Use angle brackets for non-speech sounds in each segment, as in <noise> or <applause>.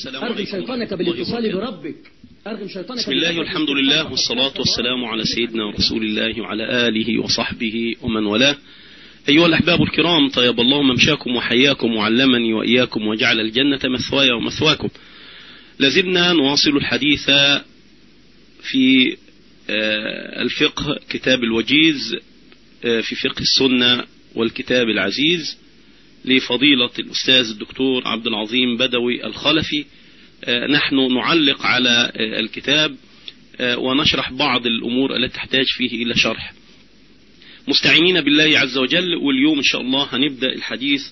السلام أرغم شيطانك بالاتصال. بربك. أرغم شيطانك بسم الله والحمد لله والصلاة والسلام على سيدنا رسول الله وعلى آله وصحبه ومن والاه. أيها الأحباب الكرام طيب الله ممشاكم وحياكم وعلمني وإياكم وجعل الجنة مثواي ومثواكم. لازلنا نواصل الحديث في آه، الفقه كتاب الوجيز آه، في فقه السنة والكتاب العزيز. لفضيلة الأستاذ الدكتور عبد العظيم بدوي الخلفي. آه، نحن نعلق على آه، الكتاب آه، ونشرح بعض الأمور التي تحتاج فيه إلى شرح. مستعينين بالله عز وجل واليوم إن شاء الله هنبدأ الحديث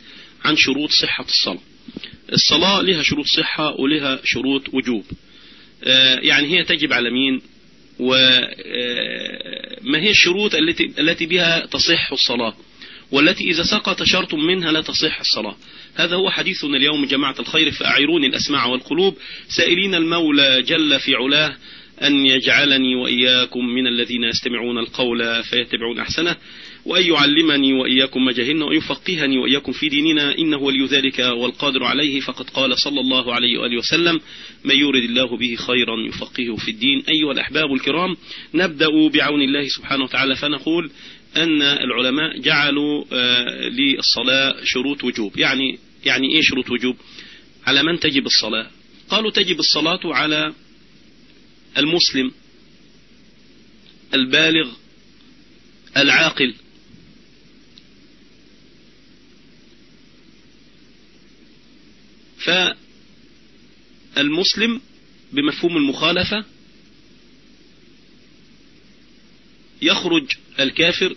عن شروط صحة الصلاة. الصلاة لها شروط صحة ولها شروط وجوب. يعني هي تجب على مين؟ وما هي الشروط التي التي بها تصح الصلاة؟ والتي إذا سقط شرط منها لا تصح الصلاة. هذا هو حديثنا اليوم جماعة الخير فأعيروني الأسماع والقلوب. سائلين المولى جل في علاه أن يجعلني وإياكم من الذين يستمعون القول فيتبعون أحسنه. وأن يعلمني وإياكم ما جهلنا وأن يفقهني وإياكم في ديننا. إنه ولي ذلك والقادر عليه. فقد قال صلى الله عليه وآله وسلم من يورد الله به خيرا يفقهه في الدين. أيها الأحباب الكرام نبدأ بعون الله سبحانه وتعالى فنقول أن العلماء جعلوا آه، للصلاة شروط وجوب. يعني يعني إيه شروط وجوب؟ على من تجب الصلاة؟ قالوا تجب الصلاة على المسلم البالغ العاقل. فالمسلم بمفهوم المخالفة يخرج الكافر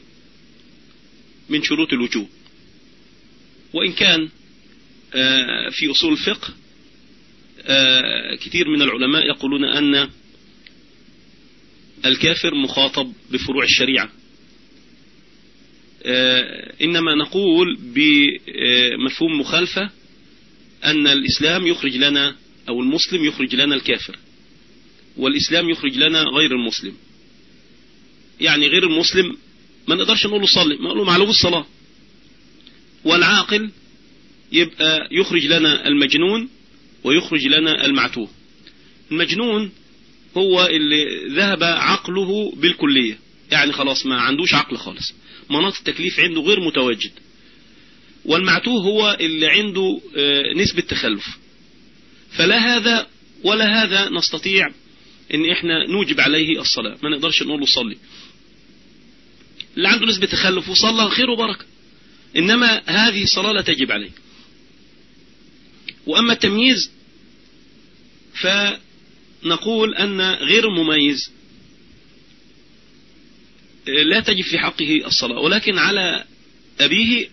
من شروط الوجوب. وإن كان آه، في أصول الفقه آه، كثير من العلماء يقولون أن الكافر مخاطب بفروع الشريعة. آه، إنما نقول بمفهوم مخالفة أن الإسلام يخرج لنا أو المسلم يخرج لنا الكافر والإسلام يخرج لنا غير المسلم. يعني غير المسلم ما نقدرش نقول له صلي ما نقول له معلوم الصلاة. والعاقل يبقى يخرج لنا المجنون ويخرج لنا المعتوه. المجنون هو اللي ذهب عقله بالكلية. يعني خلاص ما عندوش عقل خالص. مناط التكليف عنده غير متواجد. والمعتوه هو اللي عنده آه، نسبة تخلف. فلا هذا ولا هذا نستطيع إن إحنا نوجب عليه الصلاة. ما نقدرش نقول له صلي. اللي عنده نسبة تخلف وصلى خير وبركة. إنما هذه الصلاة لا تجب عليه. وأما التمييز فنقول أن غير المميز لا تجب في حقه الصلاة. ولكن على أبيه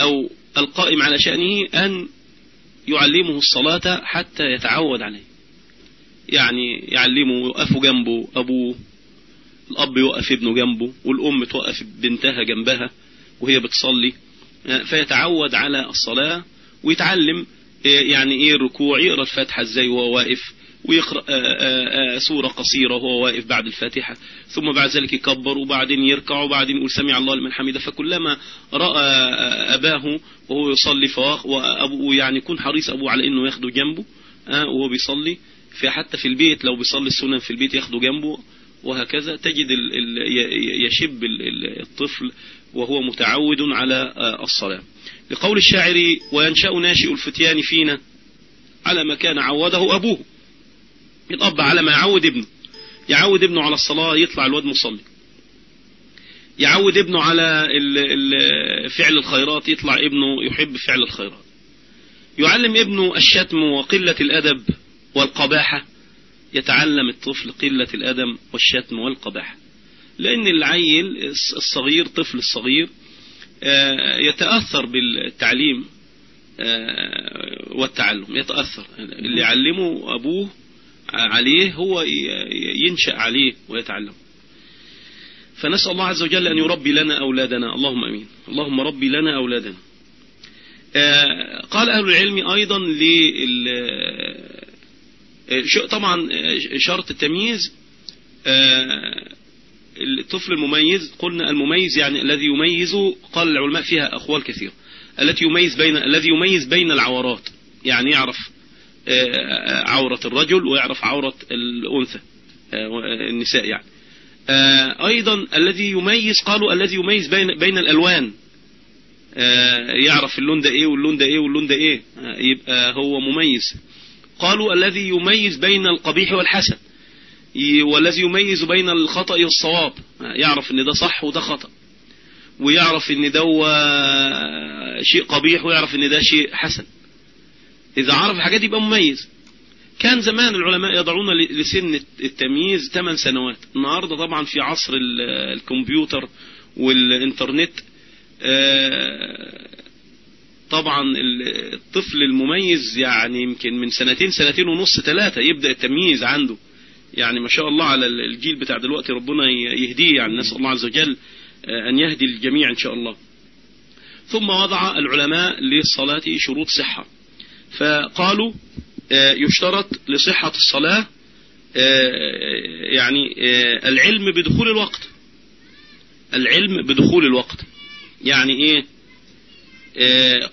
أو القائم على شأنه أن يعلمه الصلاة حتى يتعود عليه. يعني يعلمه يوقفوا جنبه أبوه. الأب يوقف ابنه جنبه والأم توقف بنتها جنبها وهي بتصلي فيتعود على الصلاة ويتعلم يعني إيه الركوع يقرأ الفاتحة إزاي وهو واقف ويقرأ آآ آآ سورة قصيرة وهو واقف بعد الفاتحة ثم بعد ذلك يكبر وبعدين يركع وبعدين يقول سمع الله لمن حمده فكلما رأى أباه وهو يصلي فواق وأبوه يعني يكون حريص أبوه على أنه ياخده جنبه وهو بيصلي في حتى في البيت لو بيصلي السنن في البيت ياخده جنبه وهكذا تجد يشب ال الطفل وهو متعود على الصلاة. لقول الشاعر وينشأ ناشئ الفتيان فينا على ما كان عوده أبوه. الأب على ما يعود ابنه. يعود ابنه على الصلاة يطلع الواد مصلي. يعود ابنه على فعل الخيرات يطلع ابنه يحب فعل الخيرات. يعلم ابنه الشتم وقلة الأدب والقباحة. يتعلم الطفل قلة الأدب والشتم والقباحة لأن العيل الصغير طفل الصغير يتأثر بالتعليم والتعلم. يتأثر. اللي يعلمه أبوه عليه هو ينشأ عليه ويتعلم. فنسأل الله عز وجل أن يربي لنا أولادنا. اللهم أمين. اللهم ربي لنا أولادنا. قال أهل العلم أيضا طبعا شرط التمييز الطفل المميز قلنا المميز يعني الذي يميز قال العلماء فيها أقوال كثيرة التي يميز بين الذي يميز بين العورات يعني يعرف عورة الرجل ويعرف عورة الأنثى النساء يعني. أيضا الذي يميز قالوا الذي يميز بين بين الألوان يعرف اللون ده إيه واللون ده إيه واللون ده إيه يبقى هو مميز. قالوا الذي يميز بين القبيح والحسن. والذي يميز بين الخطأ والصواب. يعرف إن ده صح وده خطأ. ويعرف إن ده شيء قبيح ويعرف إن ده شيء حسن. إذا عرف الحاجات يبقى مميز. كان زمان العلماء يضعون لسن التمييز 8 سنوات. النهاردة طبعا في عصر الكمبيوتر والإنترنت طبعا الطفل المميز يعني يمكن من سنتين سنتين ونص ثلاثة يبدأ التمييز عنده. يعني ما شاء الله على الجيل بتاع دلوقتي ربنا يهديه. يعني نسأل الله عز وجل أن يهدي الجميع إن شاء الله. ثم وضع العلماء للصلاة شروط صحة. فقالوا يشترط لصحة الصلاة يعني العلم بدخول الوقت. العلم بدخول الوقت. يعني إيه؟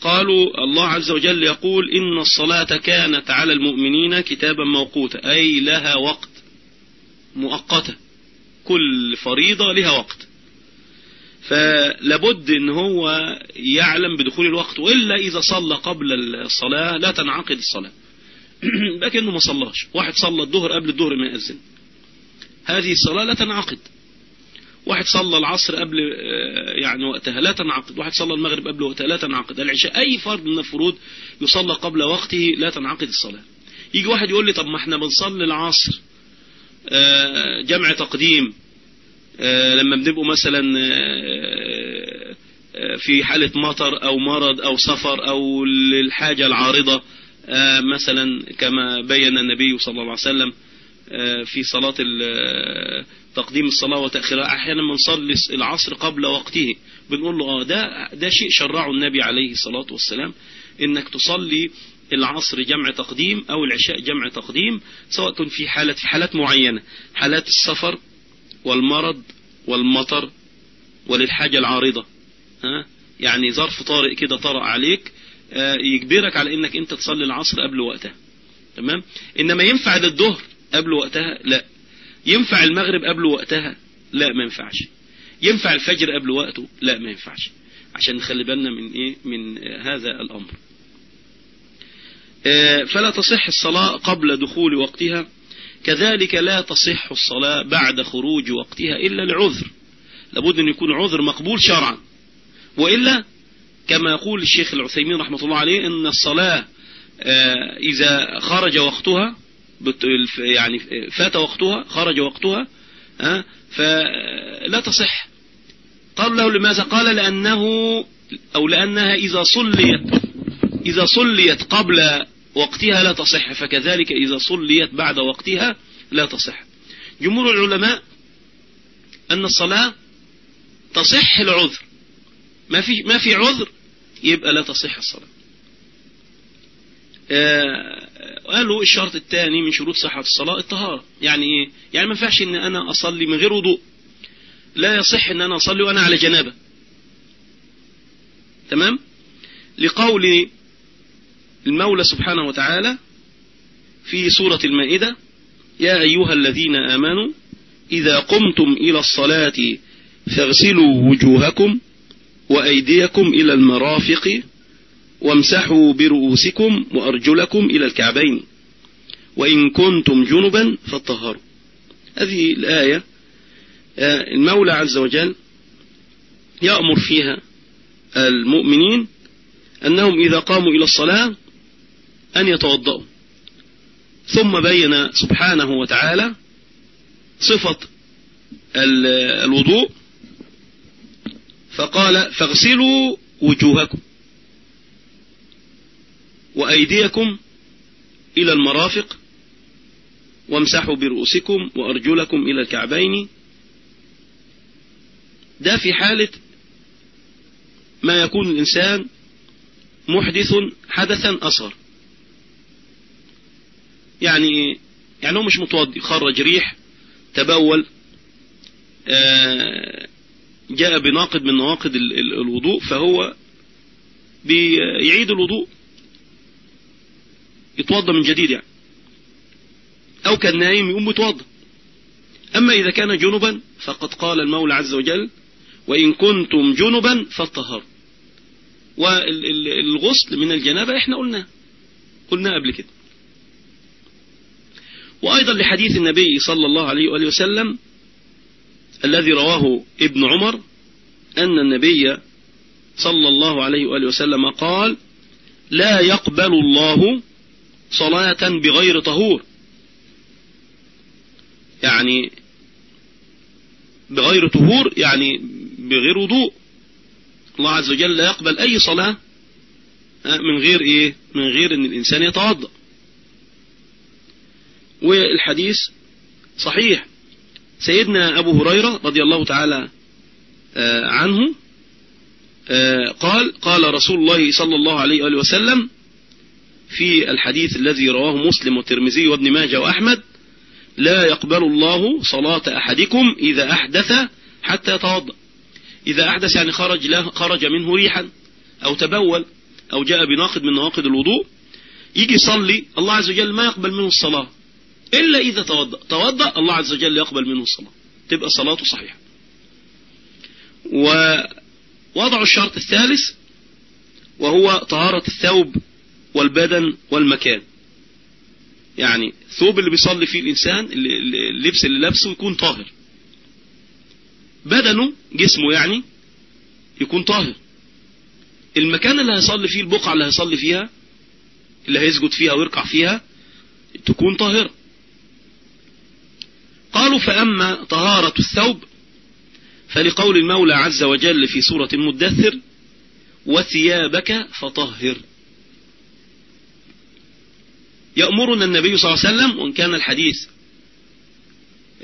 قالوا الله عز وجل يقول إن الصلاة كانت على المؤمنين كتابا موقوتا أي لها وقت مؤقتة كل فريضة لها وقت. فلابد إن هو يعلم بدخول الوقت وإلا إذا صلى قبل الصلاة لا تنعقد الصلاة. <clears throat> كأنه ما صلاش واحد صلى الظهر قبل الظهر ما يأذن هذه الصلاة لا تنعقد. واحد صلى العصر قبل يعني وقتها لا تنعقد. واحد صلى المغرب قبل وقتها لا تنعقد. العشاء أي فرض من الفروض يصلى قبل وقته لا تنعقد الصلاة. يجي واحد يقول لي طب ما إحنا بنصلي العصر جمع تقديم لما بنبقوا مثلا في حالة مطر أو مرض أو سفر أو للحاجة العارضة مثلا كما بين النبي صلى الله عليه وسلم في صلاة تقديم الصلاة وتأخيرها. أحيانا بنصلي العصر قبل وقته. بنقول له آه ده ده شيء شرعه النبي عليه الصلاة والسلام إنك تصلي العصر جمع تقديم أو العشاء جمع تقديم سواء في حالة في حالات معينة. حالات السفر والمرض والمطر وللحاجة العارضة. ها؟ يعني ظرف طارئ كده طرأ عليك يجبرك على إنك أنت تصلي العصر قبل وقتها. تمام؟ إنما ينفع للظهر قبل وقتها؟ لا. ينفع المغرب قبل وقتها؟ لا ما ينفعش. ينفع الفجر قبل وقته؟ لا ما ينفعش. عشان نخلي بالنا من إيه؟ من هذا الأمر. فلا تصح الصلاة قبل دخول وقتها. كذلك لا تصح الصلاة بعد خروج وقتها إلا العذر لابد أن يكون عذر مقبول شرعا. وإلا كما يقول الشيخ العثيمين رحمة الله عليه أن الصلاة إذا خرج وقتها يعني فات وقتها خرج وقتها فلا تصح. قال له لماذا؟ قال لأنه أو لأنها إذا صليت إذا صليت قبل وقتها لا تصح فكذلك إذا صليت بعد وقتها لا تصح. جمهور العلماء أن الصلاة تصح العذر. ما في ما في عذر يبقى لا تصح الصلاة. قالوا الشرط الثاني من شروط صحة الصلاة الطهارة. يعني إيه؟ يعني ما ينفعش إن أنا أصلي من غير وضوء. لا يصح إن أنا أصلي وأنا على جنابة. تمام؟ لقول المولى سبحانه وتعالى في سورة المائدة يا أيها الذين آمنوا إذا قمتم إلى الصلاة فاغسلوا وجوهكم وأيديكم إلى المرافق وامسحوا برؤوسكم وأرجلكم إلى الكعبين وإن كنتم جنبا فاطهروا. هذه الآية المولى عز وجل يأمر فيها المؤمنين أنهم إذا قاموا إلى الصلاة أن يتوضأوا ثم بين سبحانه وتعالى صفة الوضوء فقال فاغسلوا وجوهكم. وأيديكم إلى المرافق وامسحوا برؤوسكم وأرجلكم إلى الكعبين. ده في حالة ما يكون الإنسان محدث حدثا أصغر. يعني يعني هو مش متوضي خرج ريح تبول جاء بناقد من نواقد الوضوء فهو بيعيد الوضوء. يتوضى من جديد يعني. أو كان نايم يقوم يتوضى أما إذا كان جنبا فقد قال المولى عز وجل وإن كنتم جنبا فالطهر والغسل من الجنابة إحنا قلنا قلنا قبل كده. وأيضا لحديث النبي صلى الله عليه وآله وسلم الذي رواه ابن عمر أن النبي صلى الله عليه وآله وسلم قال لا يقبل الله صلاة بغير طهور. يعني بغير طهور يعني بغير وضوء. الله عز وجل لا يقبل أي صلاة من غير إيه؟ من غير أن الإنسان يتوضأ. والحديث صحيح. سيدنا أبو هريرة رضي الله تعالى آه، عنه آه، قال قال رسول الله صلى الله عليه وآله وسلم في الحديث الذي رواه مسلم والترمذي وابن ماجه وأحمد لا يقبل الله صلاة أحدكم إذا أحدث حتى يتوضأ. إذا أحدث يعني خرج, له خرج منه ريحا أو تبول أو جاء بناقض من نواقض الوضوء يجي يصلي الله عز وجل ما يقبل منه الصلاة. إلا إذا توضأ. توضأ الله عز وجل يقبل منه الصلاة. تبقى صلاته صحيحة. ووضع الشرط الثالث وهو طهارة الثوب. والبدن والمكان. يعني الثوب اللي بيصلي فيه الإنسان اللبس اللي لابسه يكون طاهر. بدنه جسمه يعني يكون طاهر. المكان اللي هيصلي فيه البقعة اللي هيصلي فيها اللي هيسجد فيها ويركع فيها تكون طاهرة. قالوا فأما طهارة الثوب فلقول المولى عز وجل في سورة المدثر وثيابك فطهر. يأمرنا النبي صلى الله عليه وسلم وإن كان الحديث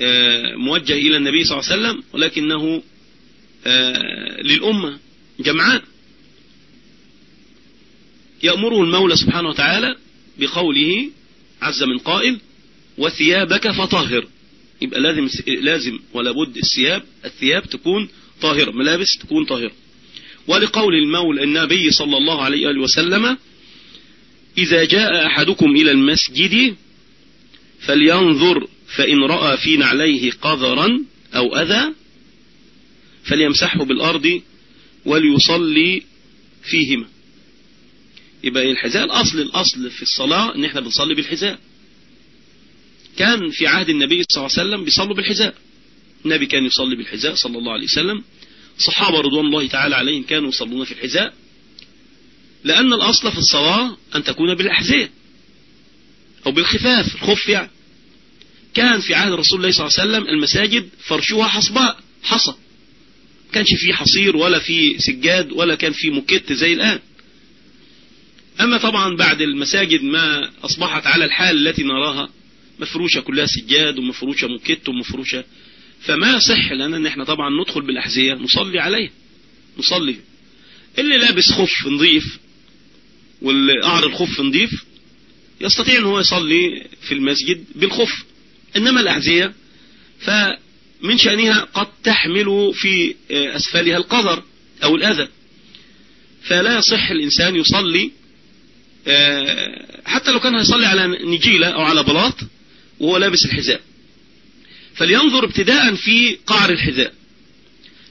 آه، موجه إلى النبي صلى الله عليه وسلم ولكنه آه، للأمة جمعاء يأمره المولى سبحانه وتعالى بقوله عز من قائل وثيابك فطهر. يبقى لازم لازم ولا بد الثياب الثياب تكون طاهرة ملابس تكون طاهرة. ولقول المولى النبي صلى الله عليه وسلم إذا جاء أحدكم إلى المسجد فلينظر فإن رأى في نعليه قذرا أو أذى فليمسحه بالأرض وليصلي فيهما. يبقى الحذاء؟ الأصل الأصل في الصلاة إن إحنا بنصلي بالحذاء. كان في عهد النبي صلى الله عليه وسلم بيصلوا بالحذاء. النبي كان يصلي بالحذاء صلى الله عليه وسلم. صحابة رضوان الله تعالى عليهم كانوا يصلون في الحذاء. لأن الأصل في الصلاة أن تكون بالأحذية أو بالخفاف الخف يعني. كان في عهد رسول الله صلى الله عليه وسلم المساجد فرشوها حصباء حصى. كانش فيه حصير ولا فيه سجاد ولا كان فيه مكت زي الآن. أما طبعا بعد المساجد ما أصبحت على الحال التي نراها مفروشة كلها سجاد ومفروشة مكت ومفروشة. فما صح لنا إن إحنا طبعا ندخل بالأحذية نصلي عليها. نصلي. اللي لابس خف نظيف واللي قعر الخف نظيف يستطيع إن هو يصلي في المسجد بالخف إنما الأحذية فمن شأنها قد تحمل في أسفلها القذر أو الأذى. فلا يصح الإنسان يصلي حتى لو كان هيصلي على نجيلة أو على بلاط وهو لابس الحذاء. فلينظر ابتداء في قعر الحذاء.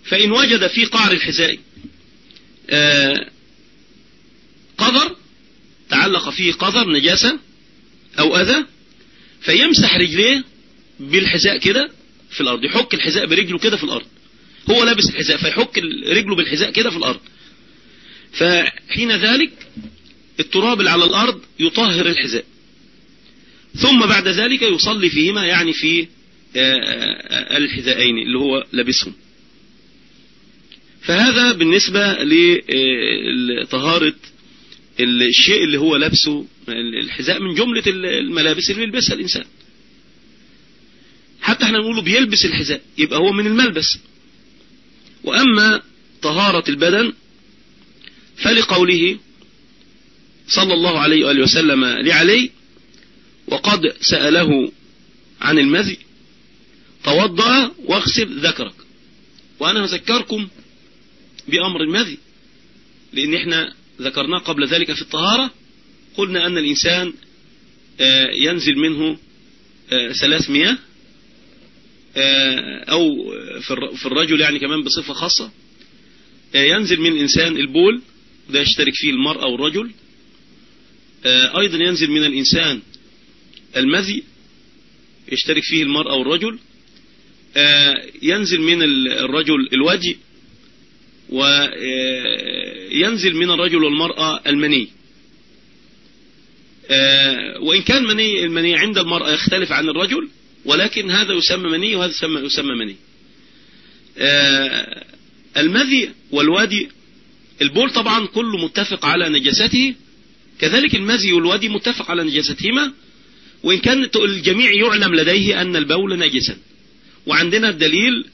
فإن وجد في قعر الحذاء آه، تعلق فيه قذر نجاسة أو أذى فيمسح رجليه بالحذاء كده في الأرض يحك الحذاء برجله كده في الأرض. هو لابس الحذاء فيحك رجله بالحذاء كده في الأرض. فحين ذلك التراب اللي على الأرض يطهر الحذاء. ثم بعد ذلك يصلي فيهما يعني في آه، آه، الحذائين اللي هو لابسهم. فهذا بالنسبة لطهارة الشيء اللي هو لابسه الحذاء من جملة الملابس اللي يلبسها الإنسان. حتى إحنا نقوله بيلبس الحذاء يبقى هو من الملبس. وأما طهارة البدن فلقوله صلى الله عليه وآله وسلم لعلي وقد سأله عن المذي توضأ واغسل ذكرك. وأنا أذكركم بأمر المذي لأن إحنا ذكرناه قبل ذلك في الطهارة قلنا أن الإنسان ينزل منه ثلاث مياه أو في الرجل يعني كمان بصفة خاصة ينزل من الإنسان البول ده يشترك فيه المرأة والرجل أيضا ينزل من الإنسان المذي يشترك فيه المرأة والرجل ينزل من الرجل الوجه وينزل من الرجل والمرأة المني. وإن كان مني المني عند المرأة يختلف عن الرجل ولكن هذا يسمى مني وهذا يسمى, مني. المذي والوادي البول طبعا كله متفق على نجاسته كذلك المذي والوادي متفق على نجاستهما وإن كان الجميع يعلم لديه أن البول نجسا. وعندنا الدليل آه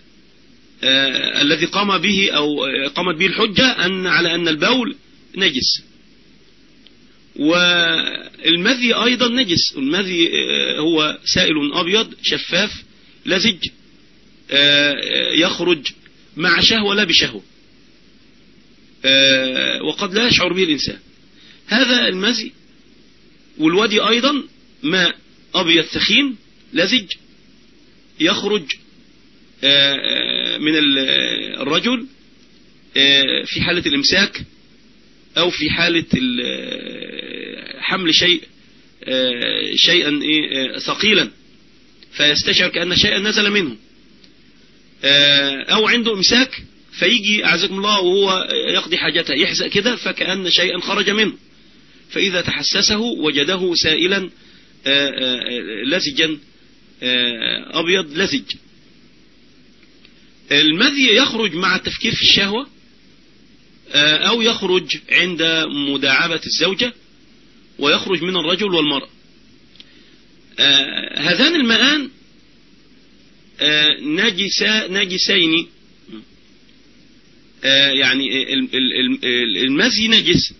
الذي قام به أو قامت به الحجة أن على أن البول نجس. والمذي أيضا نجس. المذي آه هو سائل أبيض شفاف لزج آه يخرج مع شهوة لا بشهوة. وقد لا يشعر به الإنسان. هذا المزي والودي أيضا ماء أبيض ثخين لزج يخرج من الرجل في حالة الإمساك أو في حالة حمل شيء شيئا ثقيلا فيستشعر كأن شيئا نزل منه. أو عنده إمساك فيجي أعزكم الله وهو يقضي حاجته يحزق كده فكأن شيئا خرج منه. فإذا تحسسه وجده سائلا لزجا أبيض لزج. المذي يخرج مع التفكير في الشهوة؟ أو يخرج عند مداعبة الزوجة ويخرج من الرجل والمرأة. هذان المآن نجسا نجسين. يعني المزي نجس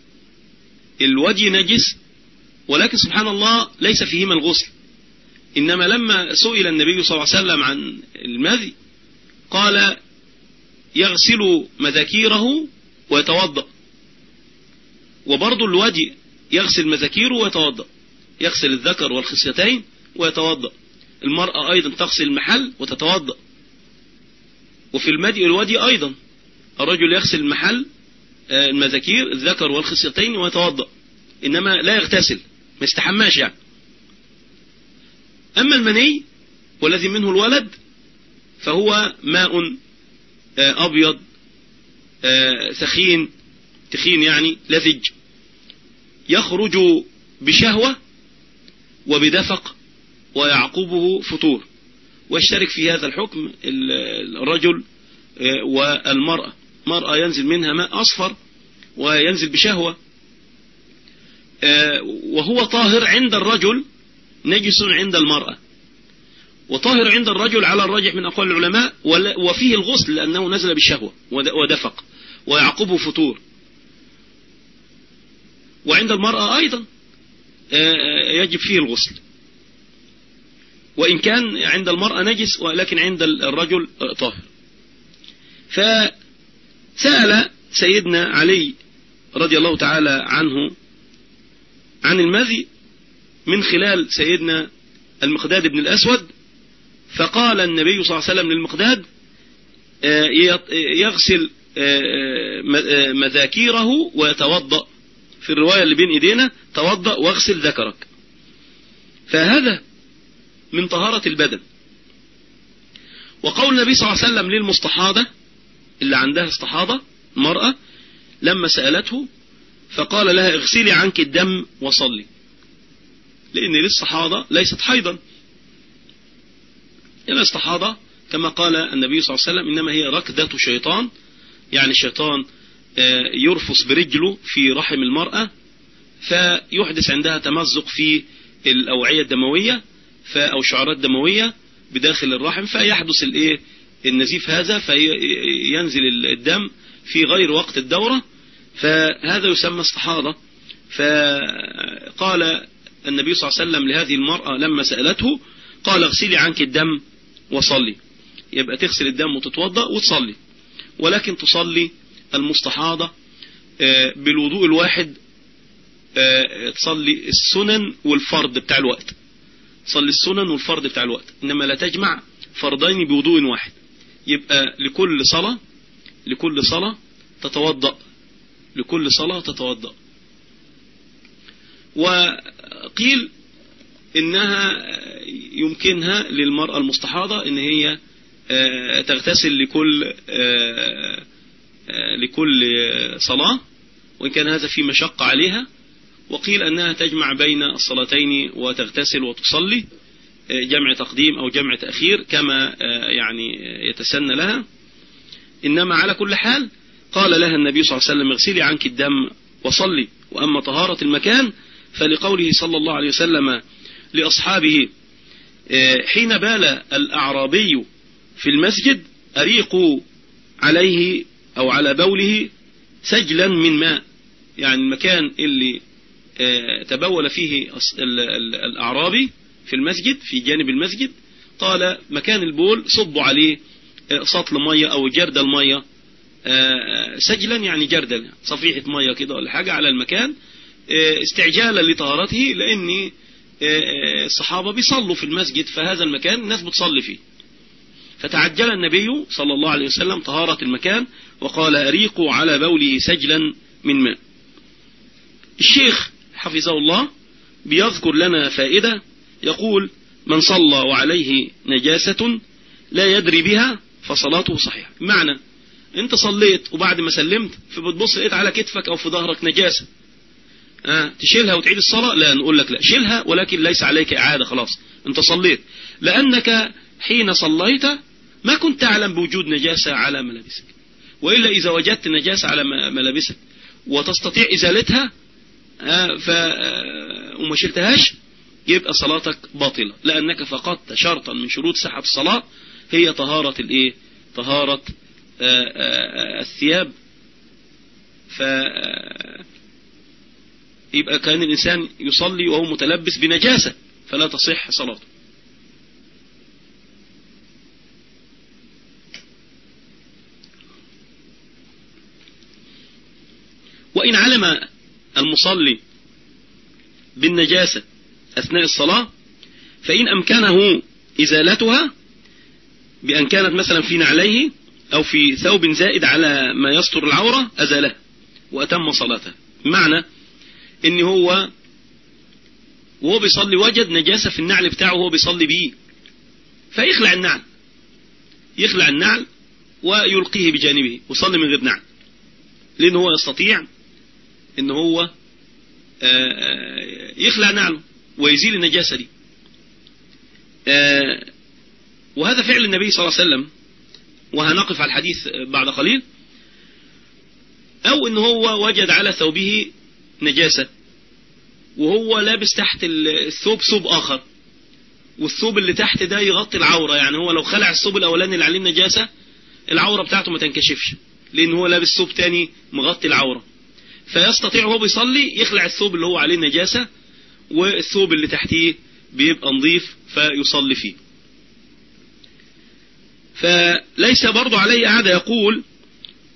الودي نجس ولكن سبحان الله ليس فيهما الغسل. إنما لما سئل النبي صلى الله عليه وسلم عن المذي قال يغسل مذاكيره ويتوضأ. وبرضه الودي يغسل مذاكيره ويتوضأ. يغسل الذكر والخصيتين ويتوضأ. المرأة أيضا تغسل المحل وتتوضأ. وفي المدي الودي أيضا الرجل يغسل المحل المذاكير الذكر والخصيتين ويتوضأ. إنما لا يغتسل ما يستحماش يعني. أما المني والذي منه الولد فهو ماء أبيض ثخين تخين يعني لذج يخرج بشهوة وبدفق ويعقبه فطور. ويشترك في هذا الحكم الرجل والمرأة. مرأة ينزل منها ماء أصفر وينزل بشهوة. وهو طاهر عند الرجل نجس عند المرأة. وطاهر عند الرجل على الراجح من أقوال العلماء وفيه الغسل لأنه نزل بالشهوة ودفق ويعقبه فطور وعند المرأة أيضا يجب فيه الغسل. وإن كان عند المرأة نجس ولكن عند الرجل طاهر. فسأل سيدنا علي رضي الله تعالى عنه عن المذي من خلال سيدنا المقداد بن الأسود فقال النبي صلى الله عليه وسلم للمقداد يغسل مذاكيره ويتوضأ. في الرواية اللي بين إيدينا توضأ واغسل ذكرك. فهذا من طهارة البدن. وقول النبي صلى الله عليه وسلم للمستحاضة اللي عندها استحاضة مرأة لما سألته فقال لها اغسلي عنك الدم وصلي. لأن للصحاضة ليست حيضا. الاستحاضة كما قال النبي صلى الله عليه وسلم إنما هي ركدة شيطان يعني الشيطان يرفس برجله في رحم المرأة فيحدث عندها تمزق في الأوعية الدموية أو شعرات دموية بداخل الرحم فيحدث الايه النزيف هذا فينزل الدم في غير وقت الدورة فهذا يسمى استحاضة فقال النبي صلى الله عليه وسلم لهذه المرأة لما سألته قال اغسلي عنك الدم وصلي. يبقى تغسل الدم وتتوضأ وتصلي. ولكن تصلي المستحاضة بالوضوء الواحد آه، تصلي السنن والفرض بتاع الوقت. تصلي السنن والفرض بتاع الوقت. إنما لا تجمع فرضين بوضوء واحد. يبقى لكل صلاة لكل صلاة تتوضأ. لكل صلاة تتوضأ. وقيل إنها يمكنها للمرأة المستحاضة إن هي آه، تغتسل لكل آه، آه، لكل صلاة وإن كان هذا في مشقة عليها وقيل أنها تجمع بين الصلاتين وتغتسل وتصلي جمع تقديم أو جمع تأخير كما يعني يتسنى لها. إنما على كل حال قال لها النبي صلى الله عليه وسلم اغسلي عنك الدم وصلي وأما طهارة المكان فلقوله صلى الله عليه وسلم لأصحابه. حين بال الأعرابي في المسجد أريقوا عليه أو على بوله سجلا من ماء. يعني المكان اللي آه، تبول فيه الأعرابي في المسجد في جانب المسجد. قال مكان البول صبوا عليه آه، سطل مية أو جرد المية. آه، سجلا يعني جردا صفيحة مية كده ولا حاجة على المكان. استعجالا لطهارته لأن الصحابة بيصلوا في المسجد فهذا المكان الناس بتصلي فيه. فتعجل النبي صلى الله عليه وسلم طهارة المكان وقال أريقوا على بوله سجلا من ماء. الشيخ حفظه الله بيذكر لنا فائدة يقول من صلى وعليه نجاسة لا يدري بها فصلاته صحيحة. معنى أنت صليت وبعد ما سلمت فبتبص لقيت على كتفك أو في ظهرك نجاسة. تشيلها وتعيد الصلاة؟ لا نقول لك لا. شيلها ولكن ليس عليك إعادة خلاص. أنت صليت. لأنك حين صليت ما كنت تعلم بوجود نجاسة على ملابسك. وإلا إذا وجدت نجاسة على ملابسك وتستطيع إزالتها آه، ف آه، وما شلتهاش يبقى صلاتك باطلة. لأنك فقدت شرطا من شروط صحة الصلاة هي طهارة الإيه؟ طهارة آه، الثياب. ف يبقى كان الإنسان يصلي وهو متلبس بنجاسة فلا تصح صلاته. وإن علم المصلي بالنجاسة أثناء الصلاة فإن أمكنه إزالتها بأن كانت مثلا في نعليه أو في ثوب زائد على ما يستر العورة أزالها وأتم صلاته. معنى إن هو وهو بيصلي وجد نجاسة في النعل بتاعه وهو بيصلي بيه. فيخلع النعل. يخلع النعل ويلقيه بجانبه وصلي من غير نعل. لأنه هو يستطيع ان هو آه، آه، يخلع نعله ويزيل النجاسة دي. آه، وهذا فعل النبي صلى الله عليه وسلم. وهنقف على الحديث بعد قليل. أو ان هو وجد على ثوبه نجاسة. وهو لابس تحت الثوب ثوب آخر. والثوب اللي تحت ده يغطي العورة. يعني هو لو خلع الثوب الأولاني اللي عليه النجاسة العورة بتاعته ما تنكشفش. لأن هو لابس ثوب تاني مغطي العورة. فيستطيع وهو بيصلي يخلع الثوب اللي هو عليه نجاسة والثوب اللي تحتيه بيبقى نظيف فيصلي فيه. فليس برضو عليه أعادة يقول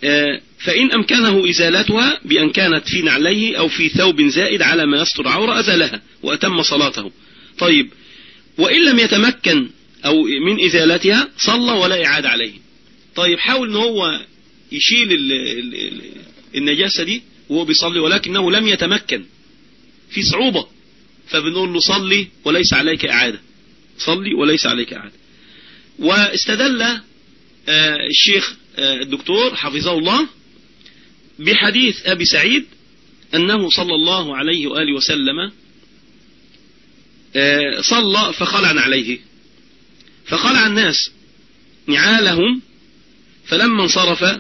آه، فإن أمكنه إزالتها بأن كانت في نعليه أو في ثوب زائد على ما يستر عورة أزالها وأتم صلاته. طيب وإن لم يتمكن أو من إزالتها صلى ولا إعادة عليه. طيب حاول أن هو يشيل النجاسة دي وهو بيصلي ولكنه لم يتمكن في صعوبة فبنقول له صلي وليس عليك إعادة. صلي وليس عليك إعادة. واستدل آه، الشيخ آه، الدكتور حفظه الله بحديث أبي سعيد أنه صلى الله عليه وآله وسلم آه، صلى فخلع عليه. فخلع الناس نعالهم فلما انصرف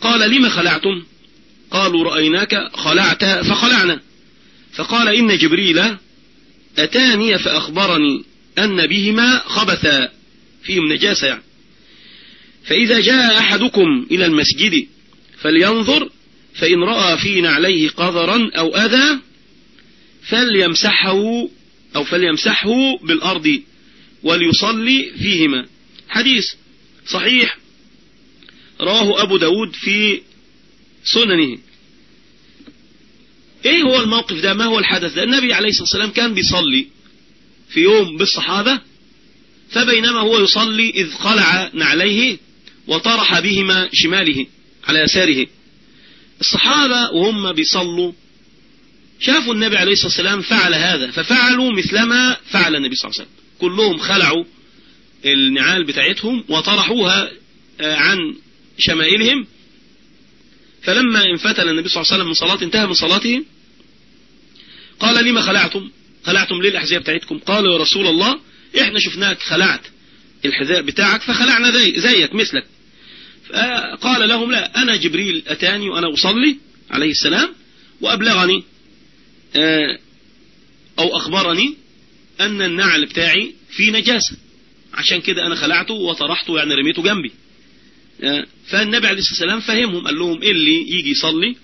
قال لما خلعتم؟ قالوا رأيناك خلعت فخلعنا. فقال إن جبريل أتاني فأخبرني أن بهما خبثا فيهم نجاسة. يعني فإذا جاء أحدكم إلى المسجد فلينظر فإن رأى فينا عليه قذرا أو أذى فليمسحه أو فليمسحه بالأرض وليصلي فيهما. حديث صحيح. رواه أبو داود في سننه. إيه هو الموقف ده؟ ما هو الحدث ده؟ النبي عليه الصلاة والسلام كان بيصلي في يوم بالصحابة فبينما هو يصلي إذ خلع نعليه وطرح بهما شماله على يساره. الصحابة وهم بيصلوا. شافوا النبي عليه الصلاة والسلام فعل هذا ففعلوا مثلما فعل النبي صلى الله عليه وسلم. كلهم خلعوا النعال بتاعتهم وطرحوها آه، عن شمائلهم. فلما انفتل النبي صلى الله عليه وسلم من صلاة انتهى من صلاته قال لما خلعتم؟ خلعتم ليه الأحذية بتاعتكم؟ قالوا يا رسول الله إحنا شفناك خلعت الحذاء بتاعك فخلعنا زي زيك مثلك. قال لهم لا أنا جبريل أتاني وأنا أصلي عليه السلام وأبلغني آه، أو أخبرني أن النعل بتاعي فيه نجاسة. عشان كده أنا خلعته وطرحته يعني رميته جنبي. آه، فالنبي عليه الصلاة والسلام فهمهم قال لهم إيه اللي يجي يصلي؟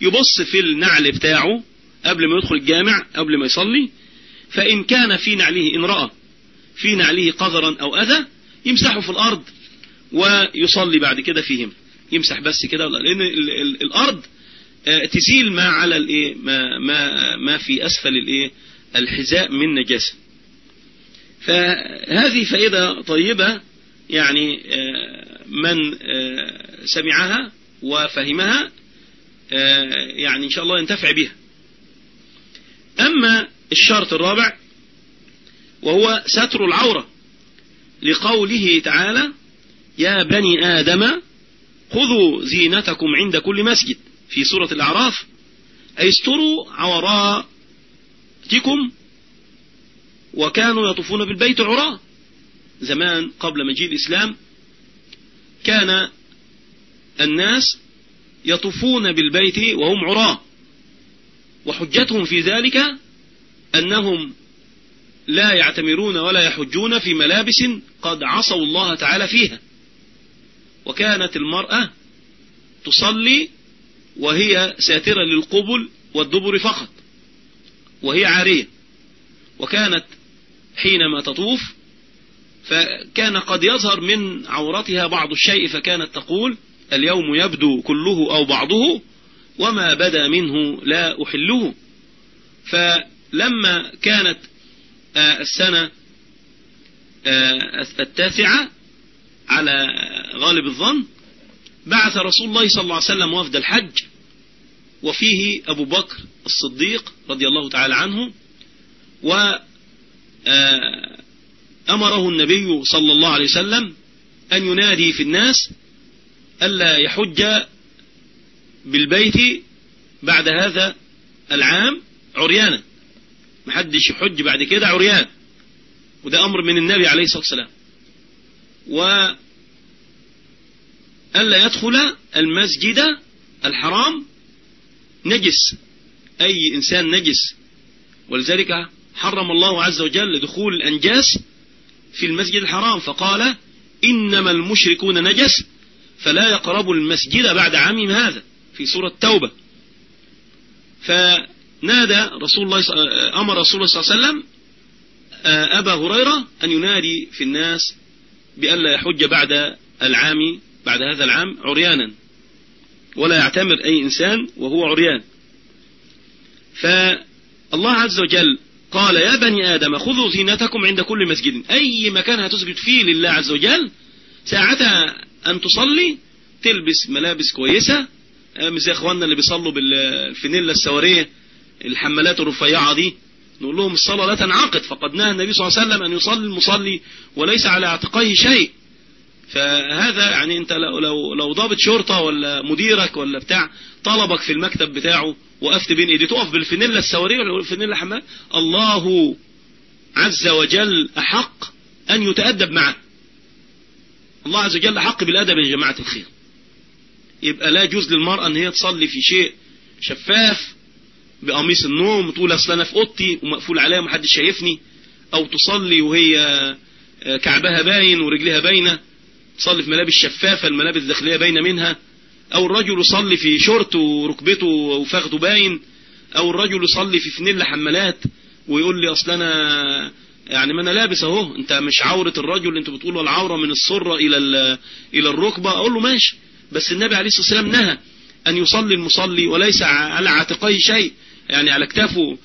يبص في النعل بتاعه قبل ما يدخل الجامع قبل ما يصلي فإن كان في نعله إن رأى في نعله قذرا أو أذى يمسحه في الأرض ويصلي بعد كده فيهم. يمسح بس كده لأن الأرض آه، تزيل ما على الإيه ما ما ما في أسفل الإيه الحذاء من نجاسة. فهذه فائدة طيبة يعني آه، من آه، سمعها وفهمها يعني إن شاء الله ينتفع بها. أما الشرط الرابع وهو ستر العورة لقوله تعالى يا بني آدم خذوا زينتكم عند كل مسجد. في سورة الأعراف أي استروا عوراتكم وكانوا يطوفون بالبيت عراة. زمان قبل مجيء الإسلام كان الناس يطوفون بالبيت وهم عراة. وحجتهم في ذلك أنهم لا يعتمرون ولا يحجون في ملابس قد عصوا الله تعالى فيها. وكانت المرأة تصلي وهي ساترة للقبل والدبر فقط وهي عارية. وكانت حينما تطوف فكان قد يظهر من عورتها بعض الشيء فكانت تقول اليوم يبدو كله أو بعضه وما بدا منه لا أحله. فلما كانت آه، السنة آه، التاسعة على غالب الظن بعث رسول الله صلى الله عليه وسلم وفد الحج وفيه أبو بكر الصديق رضي الله تعالى عنه وأمره آه، النبي صلى الله عليه وسلم أن ينادي في الناس ألا يحج بالبيت بعد هذا العام عريانا. محدش يحج بعد كده عريان. وده أمر من النبي عليه الصلاة والسلام. ألا يدخل المسجد الحرام نجس. أي إنسان نجس. ولذلك حرم الله عز وجل دخول الأنجاس في المسجد الحرام فقال إنما المشركون نجس فلا يقربوا المسجد بعد عامهم هذا في سورة التوبة. فنادى رسول الله أمر رسول الله صلى الله عليه وسلم آه، أبا هريرة أن ينادي في الناس بألا يحج بعد العام بعد هذا العام عريانا. ولا يعتمر أي إنسان وهو عريان. فالله عز وجل قال يا بني آدم خذوا زينتكم عند كل مسجد. أي مكان هتسجد فيه لله عز وجل ساعتها أن تصلي تلبس ملابس كويسة. مثل إخواننا اللي بيصلوا بالفنيلة السوارية الحمالات الرفيعة دي نقول لهم الصلاة لا تنعقد. فقد نهى النبي صلى الله عليه وسلم أن يصلي المصلي وليس على اعتقائه شيء. فهذا يعني انت لو, لو, لو ضابط شرطة ولا مديرك ولا بتاع طلبك في المكتب بتاعه وقفت بين ايديه تقف بالفانيلا السوارية ولا بالفانيلا حمام الله عز وجل أحق أن يتأدب معه الله عز وجل أحق بالأدب يا جماعة الخير. يبقى لا يجوز للمرأة إن هي تصلي في شيء شفاف بقميص النوم تقول أصل أنا في أوضتي ومقفول عليها ومحدش شايفني أو تصلي وهي كعبها باين ورجلها باينة. تصلي في ملابس شفافة الملابس الداخلية باينة منها. أو الرجل يصلي في شورت وركبته وفخده باين. أو الرجل يصلي في فنيل حمالات ويقول لي أصل أنا يعني ما أنا لابس أهو. أنت مش عورة الرجل أنت بتقول العورة من السرة إلى إلى الركبة. أقول له ماشي. بس النبي عليه الصلاة والسلام نهى أن يصلي المصلي وليس على عاتقيه شيء. يعني على كتافه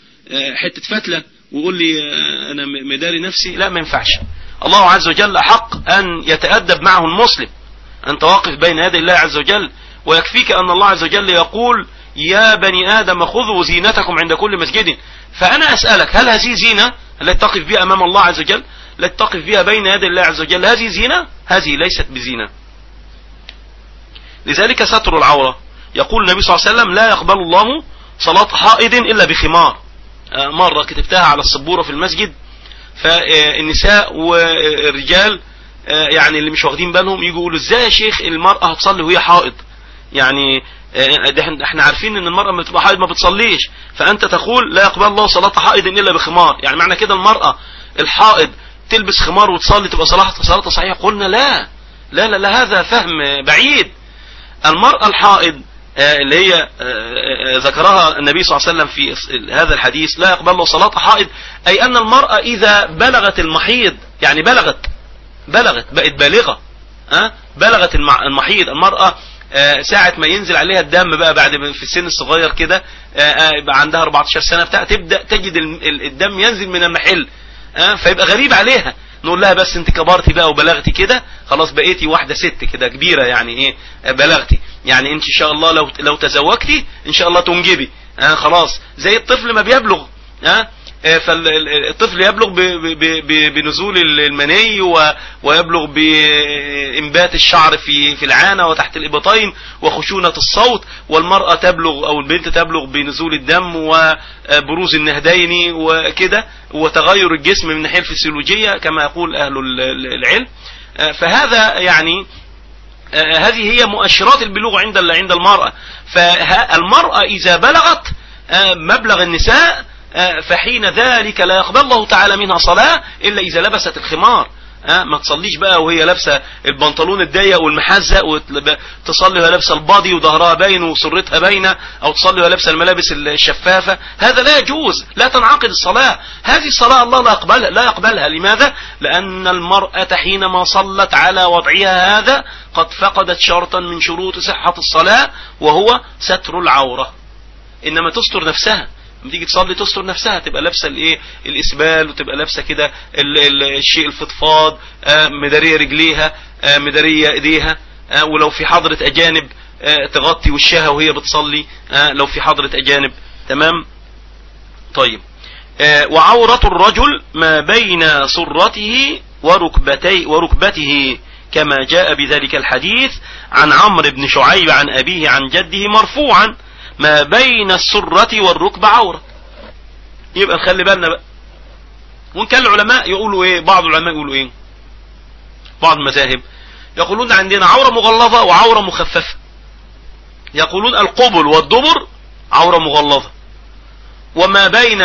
حتة فتلة ويقول لي أنا مداري نفسي. لا ما ينفعش. الله عز وجل حق أن يتأدب معه المسلم انت واقف بين يدي الله عز وجل ويكفيك أن الله عز وجل يقول يا بني آدم خذوا زينتكم عند كل مسجد. فأنا أسألك هل هذه زينة؟ التي تقف بها أمام الله عز وجل؟ التي تقف بها بين يدي الله عز وجل؟ هذه زينة؟ هذه ليست بزينة. لذلك ستر العورة. يقول النبي صلى الله عليه وسلم لا يقبل الله صلاة حائض إلا بخمار. آه، مرة كتبتها على السبورة في المسجد فالنساء والرجال آه، يعني اللي مش واخدين بالهم يجوا يقولوا إزاي يا شيخ المرأة هتصلي وهي حائض؟ يعني آه، إحنا عارفين إن المرأة لما بتبقى حائض ما بتصليش. فأنت تقول لا يقبل الله صلاة حائض إلا بخمار. يعني معنى كده المرأة الحائض تلبس خمار وتصلي تبقى صلاتها صلاة صحيحة؟ قلنا لا لا لا, هذا فهم بعيد. المرأة الحائض اللي هي آه، آه، ذكرها النبي صلى الله عليه وسلم في هذا الحديث لا يقبل صلاة حائض أي أن المرأة إذا بلغت المحيض يعني بلغت بلغت بقت بالغة بلغت المحيض المرأة ساعة ما ينزل عليها الدم بقى بعد في السن الصغير كده يبقى عندها 14 سنة بتاع تبدأ تجد الدم ينزل من المحل فيبقى غريب عليها نقول لها بس أنت كبرتي بقى وبلغتي كده خلاص بقيتي واحدة ست كده كبيرة يعني إيه بلغتي. يعني انت ان شاء الله لو لو تزوجتي ان شاء الله تنجبي. آه خلاص. زي الطفل ما بيبلغ. آه فالطفل يبلغ بنزول المني ويبلغ بإنبات الشعر في في العانة وتحت الإبطين وخشونة الصوت والمرأة تبلغ أو البنت تبلغ بنزول الدم وبروز النهدين وكده وتغير الجسم من الناحية الفسيولوجية كما يقول أهل العلم. فهذا يعني هذه هي مؤشرات البلوغ عند عند المرأة. فالمرأة إذا بلغت مبلغ النساء آه، فحين ذلك لا يقبل الله تعالى منها صلاة إلا إذا لبست الخمار. ما تصليش بقى وهي لابسة البنطلون الضيق والمحزق وتصلي وهي لابسة البادي وظهرها باين وسرتها باينة أو تصلي وهي لابسة الملابس الشفافة. هذا لا يجوز لا تنعقد الصلاة. هذه الصلاة الله لا يقبلها لا يقبلها. لماذا؟ لأن المرأة حينما صلت على وضعها هذا قد فقدت شرطا من شروط صحة الصلاة وهو ستر العورة. إنما تستر نفسها. لما تيجي تصلي تستر نفسها تبقى لابسة الإيه؟ الإسبال وتبقى لابسة كده الشيء الفضفاض آه، مدارية رجليها آه، مدارية إيديها آه، ولو في حضرة أجانب تغطي وشها وهي بتصلي لو في حضرة أجانب. تمام؟ طيب. وعورة الرجل ما بين سرته وركبتي وركبته كما جاء بذلك الحديث عن عمرو بن شعيب عن أبيه عن جده مرفوعا. ما بين السرة والركبة عورة. يبقى نخلي بالنا بقى. وان كان العلماء يقولوا إيه؟ بعض العلماء يقولوا إيه؟ بعض المذاهب. يقولون عندنا عورة مغلظة وعورة مخففة. يقولون القبل والدبر عورة مغلظة. وما بين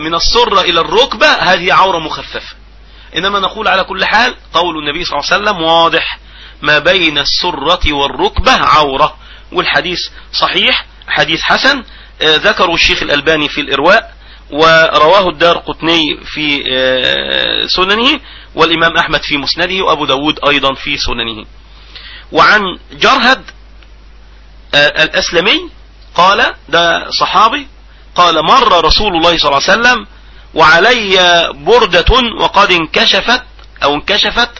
من السرة إلى الركبة هذه عورة مخففة. إنما نقول على كل حال قول النبي صلى الله عليه وسلم واضح. ما بين السرة والركبة عورة. والحديث صحيح. حديث حسن آه، ذكروا الشيخ الألباني في الإرواء ورواه الدار قطني في آه، سننه والإمام أحمد في مسنده وأبو داود أيضا في سننه. وعن جرهد آه، الأسلمي قال ده صحابي قال مر رسول الله صلى الله عليه وسلم وعلي بردة وقد انكشفت أو انكشفت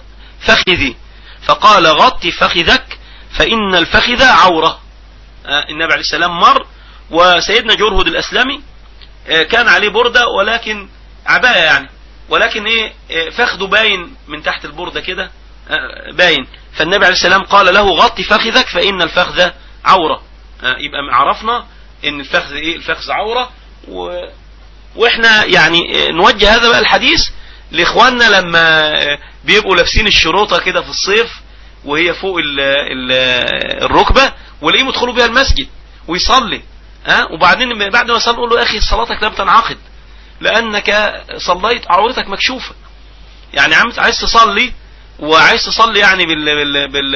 فخذي. فقال غط فخذك فإن الفخذ عورة. النبي عليه السلام مر وسيدنا جرهد الأسلمي آه، كان عليه بردة ولكن عباية يعني ولكن إيه آه، فخده باين من تحت البردة كده باين. فالنبي عليه السلام قال له غطي فخذك فإن الفخذ عورة. يبقى عرفنا إن الفخذ إيه الفخذ عورة. و... وإحنا يعني نوجه هذا بقى الحديث لإخواننا لما بيبقوا لابسين الشروطة كده في الصيف وهي فوق ال ال الركبة ولاقيه يدخلوا بها المسجد ويصلي ها؟ وبعدين بعد ما يصلي يقول له يا أخي صلاتك لم تنعقد لأنك صليت عورتك مكشوفة. يعني عايز تصلي وعايز تصلي يعني بال بال بال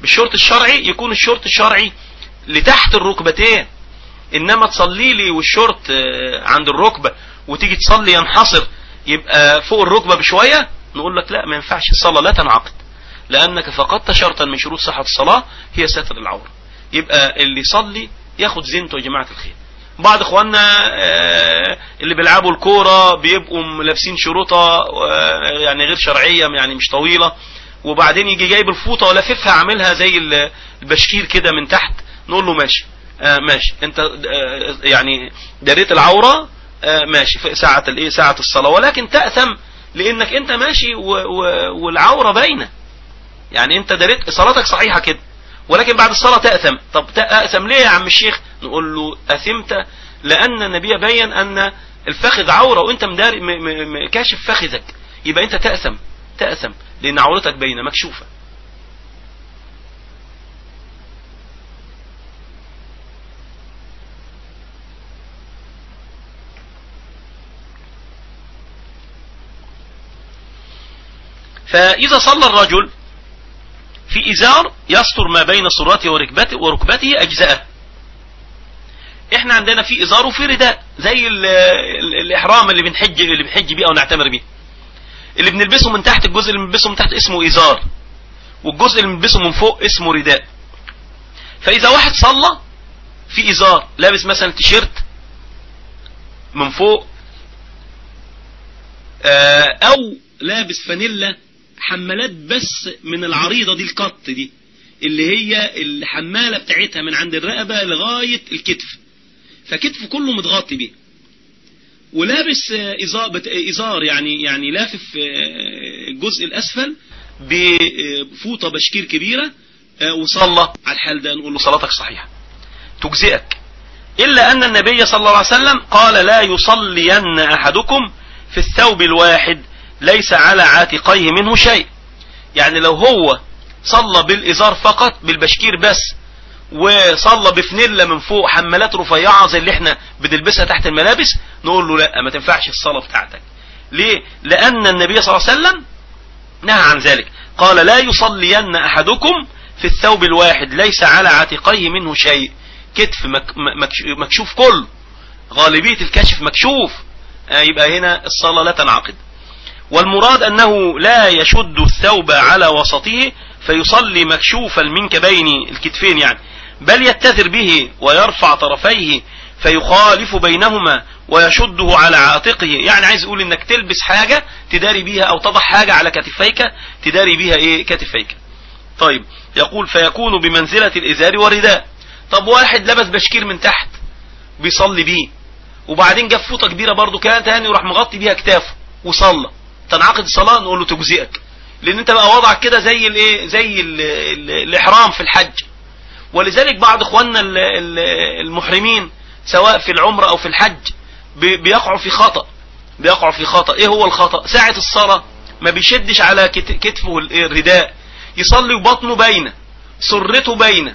بالشرط الشرعي يكون الشرط الشرعي لتحت الركبتين. إنما تصلي لي والشرط آه، عند الركبة وتيجي تصلي ينحصر يبقى فوق الركبة بشوية نقول لك لا ما ينفعش الصلاة لا تنعقد. لأنك فقدت شرطا من شروط صحة الصلاة هي ستر العورة يبقى اللي يصلي ياخد زينته يا جماعة الخير. بعض إخواننا آه، اللي بيلعبوا الكورة بيبقوا لابسين شروطة يعني غير شرعية يعني مش طويلة. وبعدين يجي جايب الفوطة ولاففها عاملها زي البشكير كده من تحت. نقول له ماشي. آه ماشي. أنت آه يعني دريت العورة آه ماشي. في ساعة الإيه؟ ساعة الصلاة. ولكن تأثم لأنك أنت ماشي والعورة باينة. يعني انت دريت صلاتك صحيحة كده ولكن بعد الصلاة تأثم. طب تأثم ليه يا عم الشيخ؟ نقول له أثمت لأن النبي بين أن الفخذ عورة وأنت مداري كاشف فخذك. يبقى أنت تأثم تأثم لأن عورتك باينة مكشوفة. فإذا صلى الرجل في إزار يستر ما بين صراته وركبته, وركبته أجزاءه. إحنا عندنا في إزار وفي رداء زي ال ال الإحرام اللي بنحج اللي بنحج بيه أو نعتمر بيه. اللي بنلبسه من تحت الجزء اللي بنلبسه من تحت اسمه إزار والجزء اللي بنلبسه من فوق اسمه رداء. فإذا واحد صلى في إزار لابس مثلا تيشيرت من فوق آه، أو لابس فانيلا حمالات بس من العريضة دي القط دي اللي هي الحمالة بتاعتها من عند الرقبة لغاية الكتف. فكتفه كله متغطي بيه. ولابس إزار يعني يعني لافف الجزء الأسفل بفوطة بشكير كبيرة. وصلى على الحال ده نقول له صلاتك صحيحة. تجزئك. إلا أن النبي صلى الله عليه وسلم قال لا يصلين أحدكم في الثوب الواحد. ليس على عاتقيه منه شيء. يعني لو هو صلى بالإزار فقط بالبشكير بس وصلى بفنلة من فوق حمالات رفيعة زي اللي إحنا بنلبسها تحت الملابس نقول له لا ما تنفعش الصلاة بتاعتك. ليه؟ لأن النبي صلى الله عليه وسلم نهى عن ذلك. قال لا يصلين أحدكم في الثوب الواحد ليس على عاتقيه منه شيء. كتف مكشوف كله. غالبية الكشف مكشوف. آه، يبقى هنا الصلاة لا تنعقد. والمراد أنه لا يشد الثوب على وسطه فيصلي مكشوف المنكبين الكتفين يعني بل يتثر به ويرفع طرفيه فيخالف بينهما ويشده على عاتقه. يعني عايز يقول إنك تلبس حاجة تداري بيها أو تضع حاجة على كتفيك تداري بيها إيه؟ كتفيك. طيب يقول فيكون بمنزلة الإزار والرداء طب واحد لبس بشكير من تحت بيصلي بيه وبعدين جاب فوطة كبيرة برضو كان تاني وراح مغطي بيها كتافه وصلى. تنعقد الصلاة نقول له تجزئك. لأن أنت بقى وضعك كده زي الايه زي ال ال الإحرام في الحج. ولذلك بعض إخواننا المحرمين سواء في العمرة أو في الحج بيقعوا في خطأ. بيقعوا في خطأ. إيه هو الخطأ؟ ساعة الصلاة ما بيشدش على كتفه الرداء. يصلي وبطنه باينة. سرته باينة.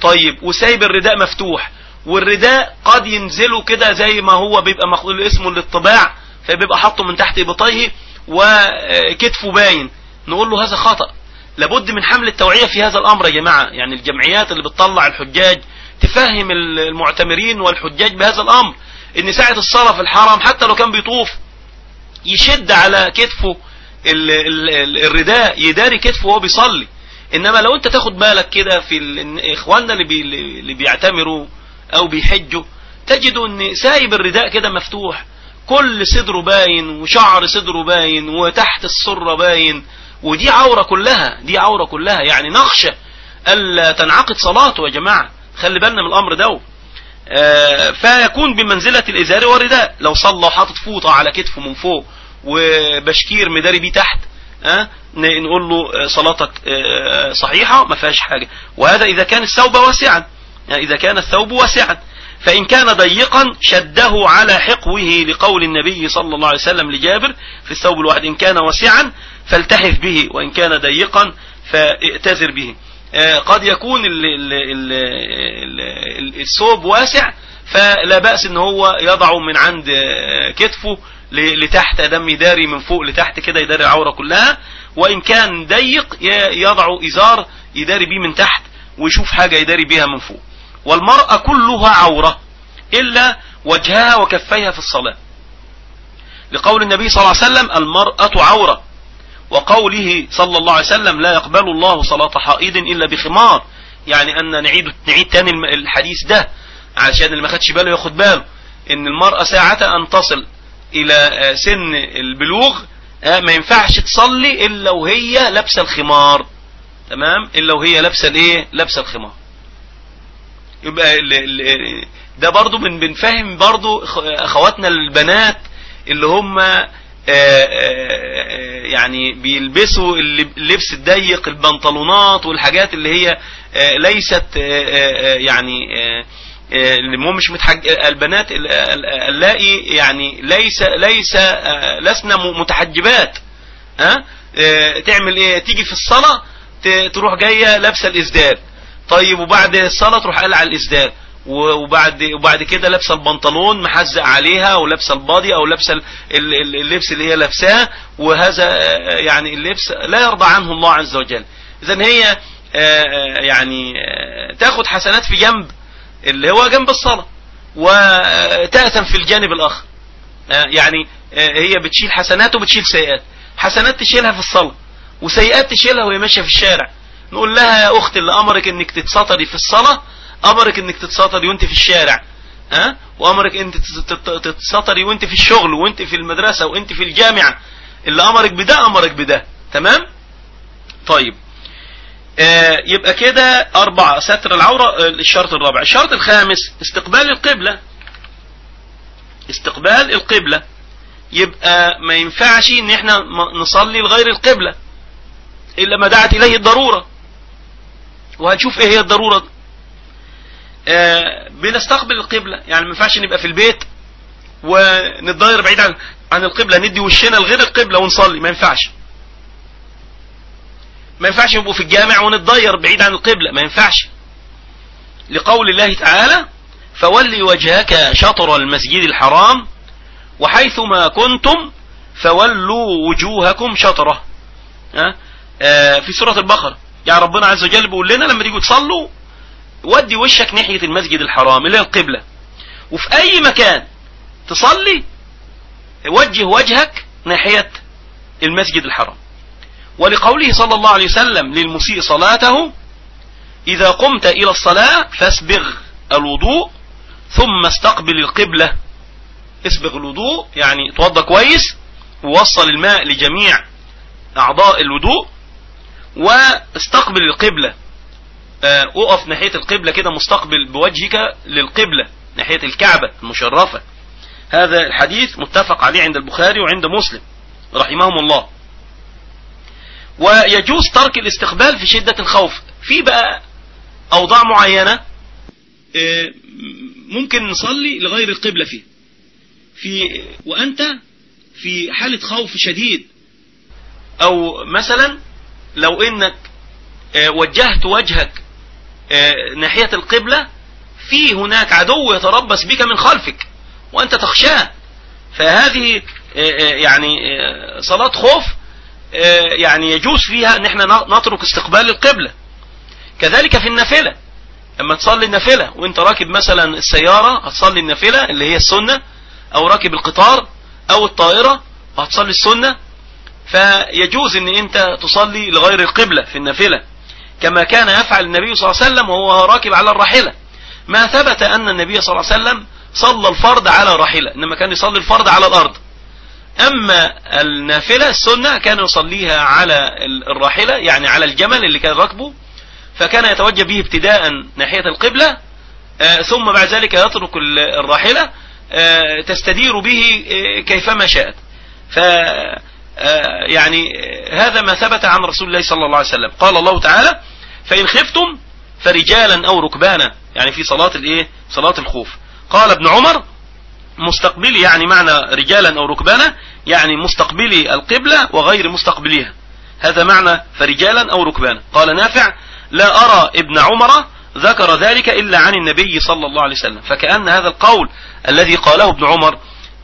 طيب وسايب الرداء مفتوح. والرداء قد ينزله كده زي ما هو بيبقى اسمه للطباع فبيبقى حاطه من تحت إبطيه. وكتفه باين. نقول له هذا خطأ. لابد من حمل التوعية في هذا الأمر يا جماعة. يعني الجمعيات اللي بتطلع الحجاج تفهم المعتمرين والحجاج بهذا الأمر. إن ساعة الصلاة في الحرم حتى لو كان بيطوف يشد على كتفه الرداء يداري كتفه وهو بيصلي. إنما لو أنت تاخد بالك كده في إخواننا اللي, بي اللي بيعتمروا أو بيحجوا تجدوا إن سايب الرداء كده مفتوح. كل صدره باين وشعر صدره باين وتحت السرة باين. ودي عورة كلها دي عورة كلها. يعني نخشى ألا تنعقد صلاته يا جماعة. خلي بالنا من الأمر ده. آه، فيكون بمنزلة الإزار والرداء. لو صلى وحاطط فوطة على كتفه من فوق وبشكير مداري بيه تحت أه؟ نقول له صلاتك آه، صحيحة ما فيهاش حاجة. وهذا إذا كان الثوب واسعا. يعني إذا كان الثوب واسعا. فإن كان ضيقا شده على حقوه لقول النبي صلى الله عليه وسلم لجابر في الثوب الواحد إن كان واسعا فالتحف به وإن كان ضيقا فائتذر به. آه، قد يكون الثوب واسع فلا بأس إن هو يضعه من عند آه، كتفه لتحت دم يداري من فوق لتحت كده يداري العورة كلها. وإن كان ضيق يضع إزار يداري بيه من تحت ويشوف حاجة يداري بيها من فوق. والمرأة كلها عورة إلا وجهها وكفيها في الصلاة. لقول النبي صلى الله عليه وسلم المرأة عورة. وقوله صلى الله عليه وسلم لا يقبل الله صلاة حائض إلا بخمار. يعني أن نعيد, نعيد تاني الحديث ده علشان اللي ما خدش باله ياخد باله. إن المرأة ساعة أن تصل إلى سن البلوغ ما ينفعش تصلي إلا وهي لابسة الخمار. تمام؟ إلا وهي لابسة الإيه؟ لابسة الخمار. يبقى ده برضو من بنفهم برضو أخواتنا البنات اللي هم يعني بيلبسوا اللبس الضيق البنطلونات والحاجات اللي هي ليست يعني اللي مش متحج البنات نلاقي يعني ليس ليس لسنا متحجبات ها تعمل إيه؟ تيجي في الصلاة تروح جاية لابسة الإزداد. طيب وبعد الصلاة تروح قلع الازداد وبعد وبعد كده لابسه البنطلون محزق عليها ولابسه البادي أو لابسه اللبس اللي هي لابساه. وهذا يعني اللبس لا يرضى عنه الله عز وجل. اذا هي يعني تاخد حسنات في جنب اللي هو جنب الصلاة. وتأثم في الجانب الآخر. يعني هي بتشيل حسنات وبتشيل سيئات. حسنات تشيلها في الصلاة وسيئات تشيلها وهي ماشية في الشارع. نقول لها يا أخت اللي أمرك أنك تتسطري في الصلاة أمرك أنك تتسطري وأنت في الشارع ها؟ وأمرك أنت تتسطري وأنت في الشغل وأنت في المدرسة وأنت في الجامعة. اللي أمرك بده أمرك بده تمام؟ طيب. يبقى كده أربعة ستر العورة الشرط الرابع. الشرط الخامس استقبال القبلة. استقبال القبلة. يبقى ما ينفعش إن إحنا نصلي لغير القبلة. إلا ما دعت إليه الضرورة. وهنشوف إيه هي الضرورة. آه بنستقبل القبلة. يعني ما ينفعش نبقى في البيت ونتضاير بعيد عن عن القبلة. ندي وشنا لغير القبلة ونصلي. ما ينفعش. ما ينفعش نبقوا في الجامع ونتضير بعيد عن القبلة. ما ينفعش. لقول الله تعالى فولي وجهك شطر المسجد الحرام وحيثما كنتم فولوا وجوهكم شطرة. في سورة البقرة. يعني ربنا عز وجل بيقول لنا لما تيجوا تصلوا ودي وشك ناحية المسجد الحرام اللي هي القبلة. وفي أي مكان تصلي وجه وجهك ناحية المسجد الحرام. ولقوله صلى الله عليه وسلم للمسيء صلاته إذا قمت إلى الصلاة فاسبغ الوضوء ثم استقبل القبلة. اسبغ الوضوء يعني توضى كويس ووصل الماء لجميع أعضاء الوضوء واستقبل القبلة. اقف ناحية القبلة كده مستقبل بوجهك للقبلة ناحية الكعبة المشرفة. هذا الحديث متفق عليه عند البخاري وعند مسلم رحمهم الله. ويجوز ترك الاستقبال في شدة الخوف. في بقى أوضاع معينة ممكن نصلي لغير القبلة فيه. في وأنت في حالة خوف شديد. أو مثلا لو إنك وجهت وجهك ناحية القبلة في هناك عدو يتربص بك من خلفك وأنت تخشاه. فهذه يعني صلاة خوف يعني يجوز فيها إن إحنا نترك استقبال القبلة. كذلك في النافلة. لما تصلي النافلة وأنت راكب مثلا السيارة هتصلي النافلة اللي هي السنة أو راكب القطار أو الطائرة وهتصلي السنة فيجوز إن أنت تصلي لغير القبلة في النافلة كما كان يفعل النبي صلى الله عليه وسلم وهو راكب على الراحلة. ما ثبت أن النبي صلى الله عليه وسلم صلى الفرض على الراحلة إنما كان يصلي الفرض على الأرض. أما النافلة السنة كان يصليها على الراحلة يعني على الجمل اللي كان ركبه فكان يتوجه به ابتداء ناحية القبلة ثم بعد ذلك يترك الراحلة تستدير به كيفما شاءت. ف يعني هذا ما ثبت عن رسول الله صلى الله عليه وسلم. قال الله تعالى فإن خفتم فرجالا أو ركبانا يعني في صلاة الإيه؟ صلاة الخوف. قال ابن عمر مستقبلي يعني معنى رجالا أو ركبانا يعني مستقبلي القبلة وغير مستقبليها. هذا معنى فرجالا أو ركبانا. قال نافع لا أرى ابن عمر ذكر ذلك إلا عن النبي صلى الله عليه وسلم. فكأن هذا القول الذي قاله ابن عمر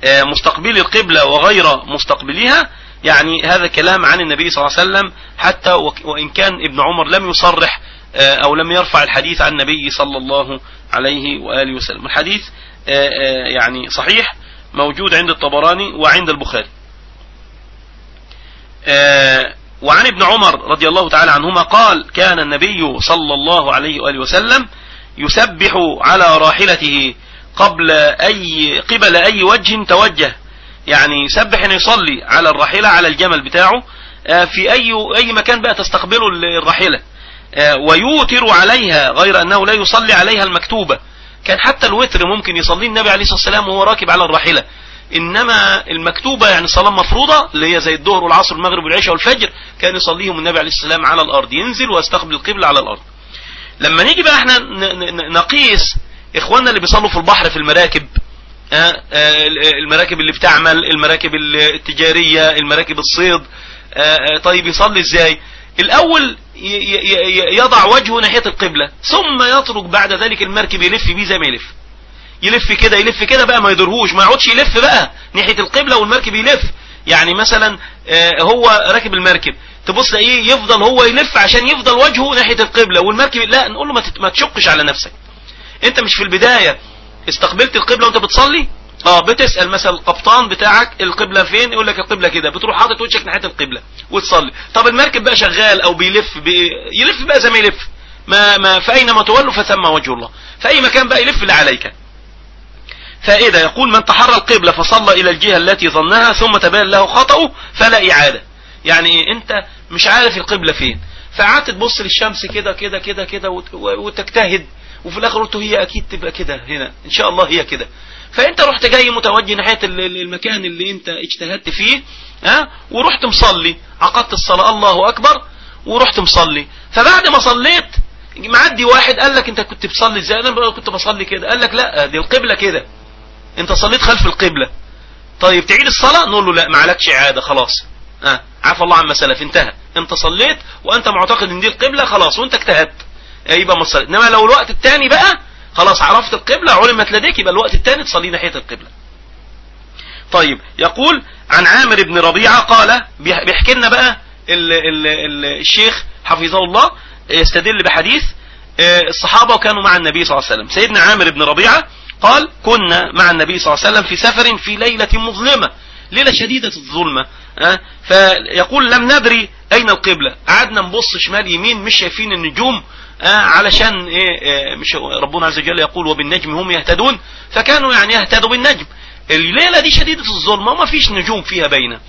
مستقبلي القبلة وغير مستقبليها يعني هذا كلام عن النبي صلى الله عليه وسلم حتى وإن كان ابن عمر لم يصرح أو لم يرفع الحديث عن النبي صلى الله عليه وآله وسلم. الحديث يعني صحيح موجود عند الطبراني وعند البخاري. وعن ابن عمر رضي الله تعالى عنهما قال كان النبي صلى الله عليه وآله وسلم يسبح على راحلته قبل أي قبل أي وجه توجه. يعني يسبح أن يصلي على الراحلة على الجمل بتاعه آه، في أي أي مكان بقى تستقبله الراحلة آه، ويوتر عليها غير أنه لا يصلي عليها المكتوبة. كان حتى الوتر ممكن يصلي النبي عليه الصلاة والسلام وهو راكب على الراحلة إنما المكتوبة يعني الصلاة المفروضة اللي هي زي الظهر والعصر والمغرب والعشاء والفجر كان يصليهم النبي عليه السلام على الأرض. ينزل ويستقبل القبلة على الأرض. لما نيجي بقى إحنا نقيس إخواننا اللي بيصلوا في البحر في المراكب المراكب اللي بتعمل المراكب التجارية المراكب الصيد. آه، طيب يصلي إزاي؟ الأول يضع وجهه ناحية القبلة ثم يترك بعد ذلك المركب يلف بيه زي ما يلف. يلف كده يلف كده بقى ما يدرهوش ما يقعدش يلف بقى ناحية القبلة والمركب يلف. يعني مثلا هو راكب المركب تبص إيه يفضل هو يلف عشان يفضل وجهه ناحية القبلة والمركب لا نقول له ما تشقش على نفسك. أنت مش في البداية. استقبلت القبلة وانت بتصلي؟ آه بتسأل مثلا القبطان بتاعك القبلة فين؟ يقول لك القبلة كده. بتروح حاطط وشك ناحية القبلة وتصلي. طب المركب بقى شغال أو بيلف بي... يلف بقى زي ما يلف. ما ما فأينما تولوا فثم وجه الله. في أي مكان بقى يلف؟ اللي عليك. فائدة يقول من تحرى القبلة فصلى إلى الجهة التي ظنها ثم تبين له خطأه فلا إعادة. يعني إيه أنت مش عارف القبلة فين. فقعدت تبص للشمس كده كده كده كده وتجتهد. وفي الآخر قلت هي أكيد تبقى كده هنا. إن شاء الله هي كده. فأنت رحت جاي متوجه ناحية المكان اللي أنت اجتهدت فيه ها؟ ورحت مصلي. عقدت الصلاة. الله أكبر. ورحت مصلي. فبعد ما صليت معدي واحد قال لك أنت كنت بتصلي إزاي؟ أنا كنت بصلي كده. قال لك لا دي القبلة كده. أنت صليت خلف القبلة. طيب تعيد الصلاة؟ نقول له لا ما عليكش عادة خلاص. ها؟ عفى الله عما سلف. انتهى. أنت صليت وأنت معتقد إن دي القبلة خلاص وأنت اجتهدت. يبقى ما تصلي إنما لو الوقت الثاني بقى خلاص عرفت القبلة علمت لديك يبقى الوقت الثاني تصلي ناحية القبلة. طيب يقول عن عامر بن ربيعة قال بيحكي لنا بقى ال ال ال الشيخ حفظه الله يستدل بحديث آه، الصحابة وكانوا مع النبي صلى الله عليه وسلم. سيدنا عامر بن ربيعة قال كنا مع النبي صلى الله عليه وسلم في سفر في ليلة مظلمة ليلة شديدة الظلمة أه؟ فيقول لم ندري أين القبلة. قعدنا نبص شمال يمين مش شايفين النجوم آه علشان إيه آه مش ربنا عز وجل يقول وبالنجم هم يهتدون. فكانوا يعني يهتدوا بالنجم. الليلة دي شديدة الظلمة وما فيش نجوم فيها باينة.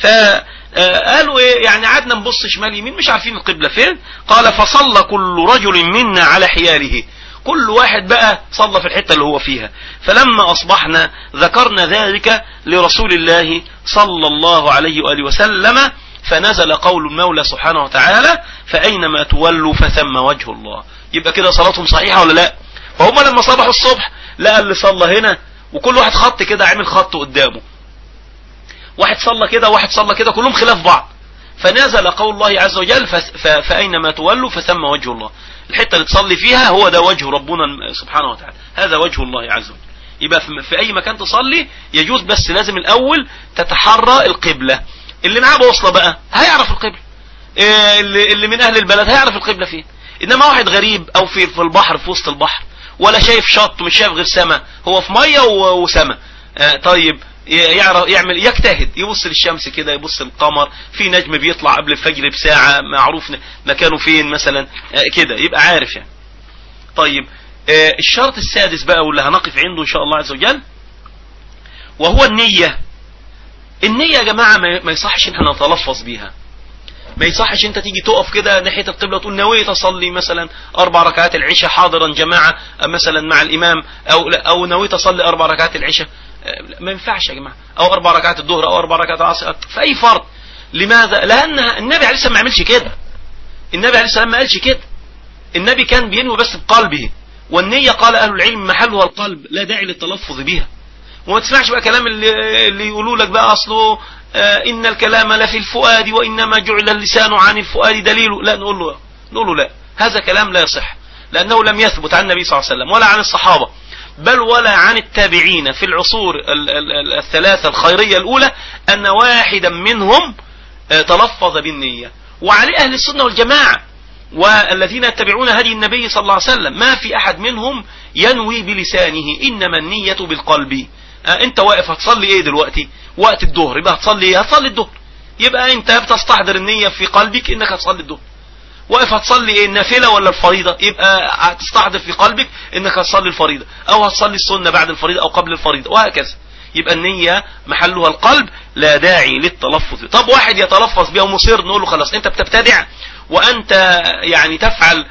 فقالوا إيه يعني قعدنا نبص شمال يمين مش عارفين القبلة فين. قال فصلى كل رجل منا على حياله. كل واحد بقى صلى في الحتة اللي هو فيها. فلما أصبحنا ذكرنا ذلك لرسول الله صلى الله عليه وآله وسلم. فنزل قول المولى سبحانه وتعالى فأينما تولوا فثم وجه الله. يبقى كده صلاتهم صحيحة ولا لا؟ فهم لما صبحوا الصبح لقى اللي صلى هنا وكل واحد خط كده عامل خط قدامه. واحد صلى كده واحد صلى كده كلهم خلاف بعض. فنزل قول الله عز وجل فأينما تولوا فثم وجه الله. الحتة اللي تصلي فيها هو ده وجه ربنا سبحانه وتعالى. هذا وجه الله عز وجل. يبقى في أي مكان تصلي يجوز بس لازم الأول تتحرى القبلة. اللي معاه بوصلة بقى هيعرف القبلة. إيه اللي, اللي من أهل البلد هيعرف القبلة فين. إنما واحد غريب أو في في البحر في وسط البحر ولا شايف شط مش شايف غير سما هو في مية وسما. آه طيب يعرف يعمل يجتهد يبص للشمس كده يبص للقمر في نجم بيطلع قبل الفجر بساعة معروف مكانه فين مثلا آه كده يبقى عارف يعني. طيب آه الشرط السادس بقى واللي هنقف عنده إن شاء الله عز وجل وهو النية. النية يا جماعة ما يصحش إن إحنا نتلفظ بيها. ما يصحش أنت تيجي تقف كده ناحية القبلة تقول نويت اصلي مثلا أربع ركعات العشاء حاضرا جماعة مثلا مع الإمام أو أو نويت اصلي أربع ركعات العشاء. ما ينفعش يا جماعة. أو أربع ركعات الظهر أو أربع ركعات العصر. في أي فرض؟ لماذا؟ لأن النبي عليه السلام ما عملش كده. النبي عليه السلام ما قالش كده. النبي كان بينوي بس بقلبه. والنية قال أهل العلم محلها القلب لا داعي للتلفظ بها وما تسمعش بقى كلام اللي, اللي يقولوا لك بقى أصله آه إن الكلام لفي الفؤاد وإنما جعل اللسان عن الفؤاد دليل. لا نقول له نقول له لا. هذا كلام لا يصح لأنه لم يثبت عن النبي صلى الله عليه وسلم ولا عن الصحابة بل ولا عن التابعين في العصور الثلاثة الخيرية الأولى أن واحدا منهم آه تلفظ بالنية. وعلى أهل السنة والجماعة والذين يتبعون هدي النبي صلى الله عليه وسلم ما في أحد منهم ينوي بلسانه إنما النية بالقلب. انت واقف هتصلي إيه دلوقتي؟ وقت الظهر يبقى هتصلي إيه؟ هتصلي الظهر. يبقى انت بتستحضر النية في قلبك انك هتصلي الظهر. واقف هتصلي إيه النافلة ولا الفريضة؟ يبقى هتستحضر في قلبك انك هتصلي الفريضة. أو هتصلي السنة بعد الفريضة أو قبل الفريضة وهكذا. يبقى النية محلها القلب لا داعي للتلفظ. طب واحد يتلفظ بها ومصير نقول له خلاص انت بتبتدع وانت يعني تفعل آه، آه،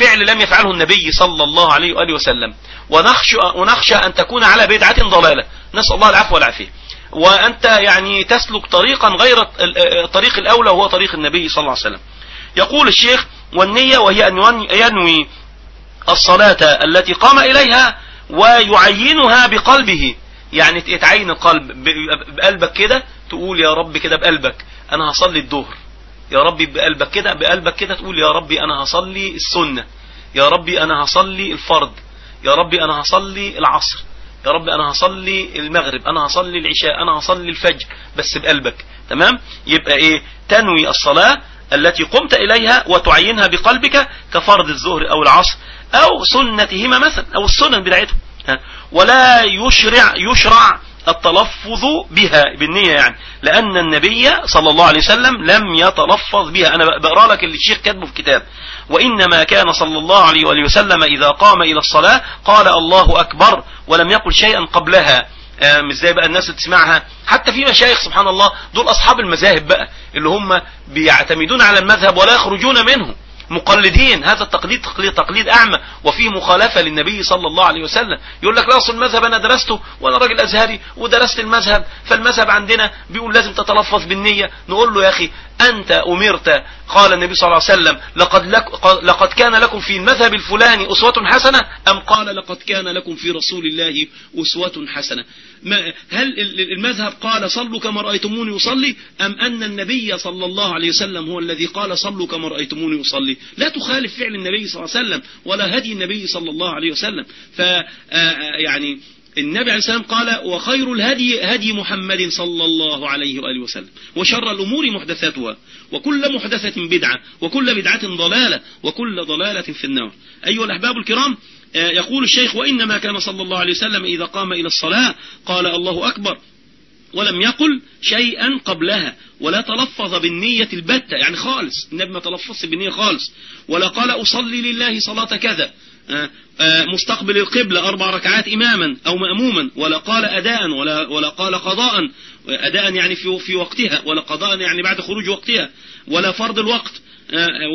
فعل لم يفعله النبي صلى الله عليه وآله وسلم. ونخشى, ونخشى أن تكون على بدعة ضلالة. نسأل الله العفو والعافية. وأنت يعني تسلك طريقا غير الطريق آه، الأولى وهو طريق النبي صلى الله عليه وسلم. يقول الشيخ والنية وهي أن ينوي الصلاة التي قام إليها ويعينها بقلبه. يعني يتعين القلب بقلبك كده تقول يا رب كده بقلبك أنا هصلي الظهر. يا ربي بقلبك كده بقلبك كده تقول يا ربي أنا هصلي السنة يا ربي أنا هصلي الفرض يا ربي أنا هصلي العصر يا ربي أنا هصلي المغرب أنا هصلي العشاء أنا هصلي الفجر بس بقلبك تمام؟ يبقى إيه؟ تنوي الصلاة التي قمت إليها وتعينها بقلبك كفرض الظهر أو العصر أو سنتهما مثلا أو السنن بتاعتهم ولا يشرع يشرع التلفظ بها بالنية يعني. لأن النبي صلى الله عليه وسلم لم يتلفظ بها. أنا بقرأ لك اللي الشيخ كاتبه في كتاب وإنما كان صلى الله عليه وسلم إذا قام إلى الصلاة قال الله أكبر ولم يقل شيئا قبلها. مش زي بقى الناس تسمعها حتى في مشايخ سبحان الله دول أصحاب المذاهب بقى اللي هم بيعتمدون على المذهب ولا يخرجون منه. مقلدين. هذا التقليد تقليد, تقليد أعمى. وفيه مخالفة للنبي صلى الله عليه وسلم. يقول لك لا أصل المذهب أنا درسته وأنا راجل أزهري ودرست المذهب. فالمذهب عندنا بيقول لازم تتلفظ بالنية. نقول له يا أخي أنت أمرت قال النبي صلى الله عليه وسلم لقد, لك لقد كان لكم في المذهب الفلاني أسوة حسنة؟ أم قال لقد كان لكم في رسول الله أسوة حسنة. ما هل المذهب قال صلوا كما رأيتموني أصلي؟ أم أن النبي صلى الله عليه وسلم هو الذي قال صلوا كما رأيتموني أصلي؟ لا تخالف فعل النبي صلى الله عليه وسلم ولا هدي النبي صلى الله عليه وسلم. ف يعني النبي عليه السلام قال وخير الهدي هدي محمد صلى الله عليه وآله وسلم وشر الأمور محدثاتها وكل محدثة بدعة وكل بدعة ضلالة وكل ضلالة في النار. أيها الأحباب الكرام آه، يقول الشيخ وإنما كان صلى الله عليه وسلم إذا قام إلى الصلاة. قال الله أكبر. ولم يقل شيئا قبلها ولا تلفظ بالنية البتة يعني خالص النبي ما تلفظ بالنية خالص. ولا قال أصلي لله صلاة كذا. مستقبل القبلة أربع ركعات إماما أو مأموما ولا قال أداء ولا, ولا قال قضاء. أداء يعني في, في وقتها ولا قضاء يعني بعد خروج وقتها ولا فرض الوقت.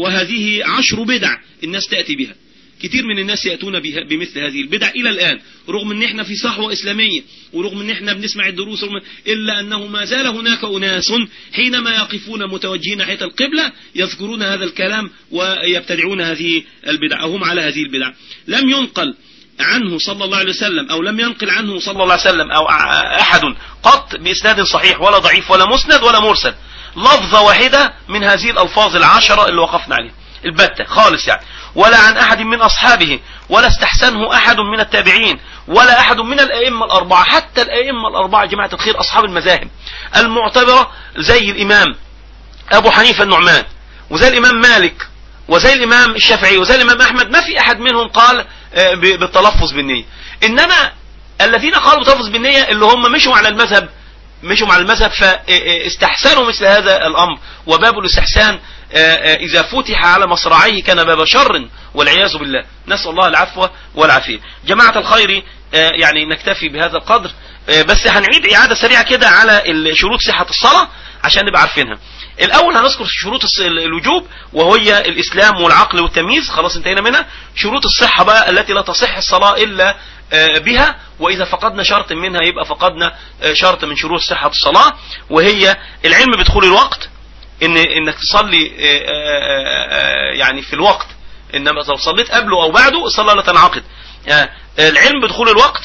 وهذه عشر بدع الناس تأتي بها. كتير من الناس يأتون بمثل هذه البدع إلى الآن رغم أن إحنا في صحوة إسلامية ورغم أن إحنا بنسمع الدروس إلا أنه ما زال هناك أناس حينما يقفون متوجهين ناحية القبلة يذكرون هذا الكلام ويبتدعون هذه البدع أو هم على هذه البدع. لم ينقل عنه صلى الله عليه وسلم أو لم ينقل عنه صلى الله عليه وسلم أو أحد قط بإسناد صحيح ولا ضعيف ولا مسند ولا مرسل. لفظة واحدة من هذه الألفاظ العشرة اللي وقفنا عليها. البتة خالص يعني. ولا عن أحد من أصحابه ولا استحسنه أحد من التابعين ولا أحد من الأئمة الأربعة حتى الأئمة الأربعة جماعة الخير أصحاب المذاهب. المعتبرة زي الإمام أبو حنيفة النعمان وزي الإمام مالك وزي الإمام الشافعي وزي الإمام أحمد. ما في أحد منهم قال آه، بالتلفظ بالنية. إنما الذين قالوا بالتلفظ بالنية اللي هم مشوا على المذهب مشوا على المذهب فاستحسنوا مثل هذا الأمر. وباب الاستحسان آه، آه، إذا فتح على مصراعيه كان باب شر والعياذ بالله. نسأل الله العفو والعافية. جماعة الخير آه، يعني نكتفي بهذا القدر. بس هنعيد إعادة سريعة كده على شروط صحة الصلاة عشان نبقى عارفينها. الأول هنذكر شروط الوجوب وهي الإسلام والعقل والتمييز. خلاص انتهينا منها. شروط الصحة بقى التي لا تصح الصلاة إلا بها. وإذا فقدنا شرط منها يبقى فقدنا شرط من شروط صحة الصلاة وهي العلم بدخول الوقت. إن إنك تصلي آه، آه، آه، يعني في الوقت. إنما لو صليت قبله أو بعده الصلاة لا تنعقد. العلم بدخول الوقت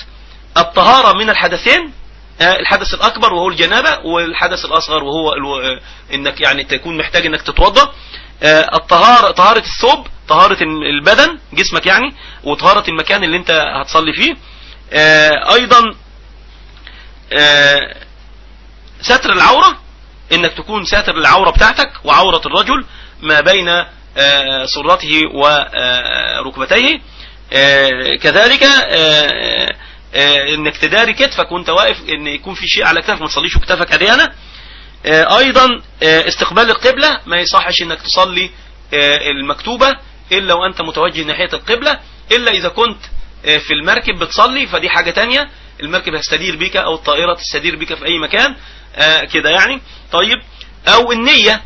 الطهارة من الحدثين الحدث الأكبر وهو الجنابة والحدث الأصغر وهو إنك يعني تكون محتاج إنك تتوضأ. الطهارة طهارة الثوب طهارة البدن جسمك يعني وطهارة المكان اللي أنت هتصلي فيه. أيضا ستر العورة. إنك تكون ساتر العورة بتاعتك وعورة الرجل ما بين آه، سرته وركبتيه آه، كذلك آه، إنك تداري كتفك وأنت واقف إن يكون في شيء على كتفك ما تصليش كتفك اديانة أيضا استقبال القبلة ما يصحش إنك تصلي المكتوبة إلا وأنت متوجه ناحية القبلة إلا إذا كنت في المركب بتصلي فدي حاجة تانية. المركب هستدير بك أو الطائرة تستدير بك في أي مكان. كده يعني. طيب أو النية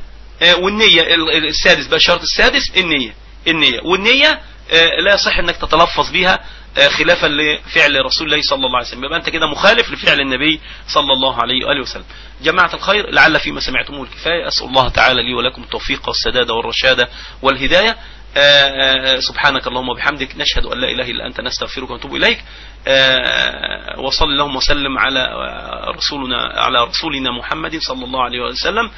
والنية السادس بقى الشرط السادس النية النية. والنية لا يصح إنك تتلفظ بها خلافا لفعل رسول الله صلى الله عليه وسلم. يبقى أنت كده مخالف لفعل النبي صلى الله عليه وآله وسلم. جماعة الخير لعل فيما سمعتموه الكفاية أسأل الله تعالى لي ولكم التوفيق والسداد والرشاد والهداية. سبحانك اللهم وبحمدك نشهد أن لا إله إلا أنت نستغفرك ونتوب إليك. وصل اللهم وسلم على رسولنا على رسولنا محمد صلى الله عليه وسلم.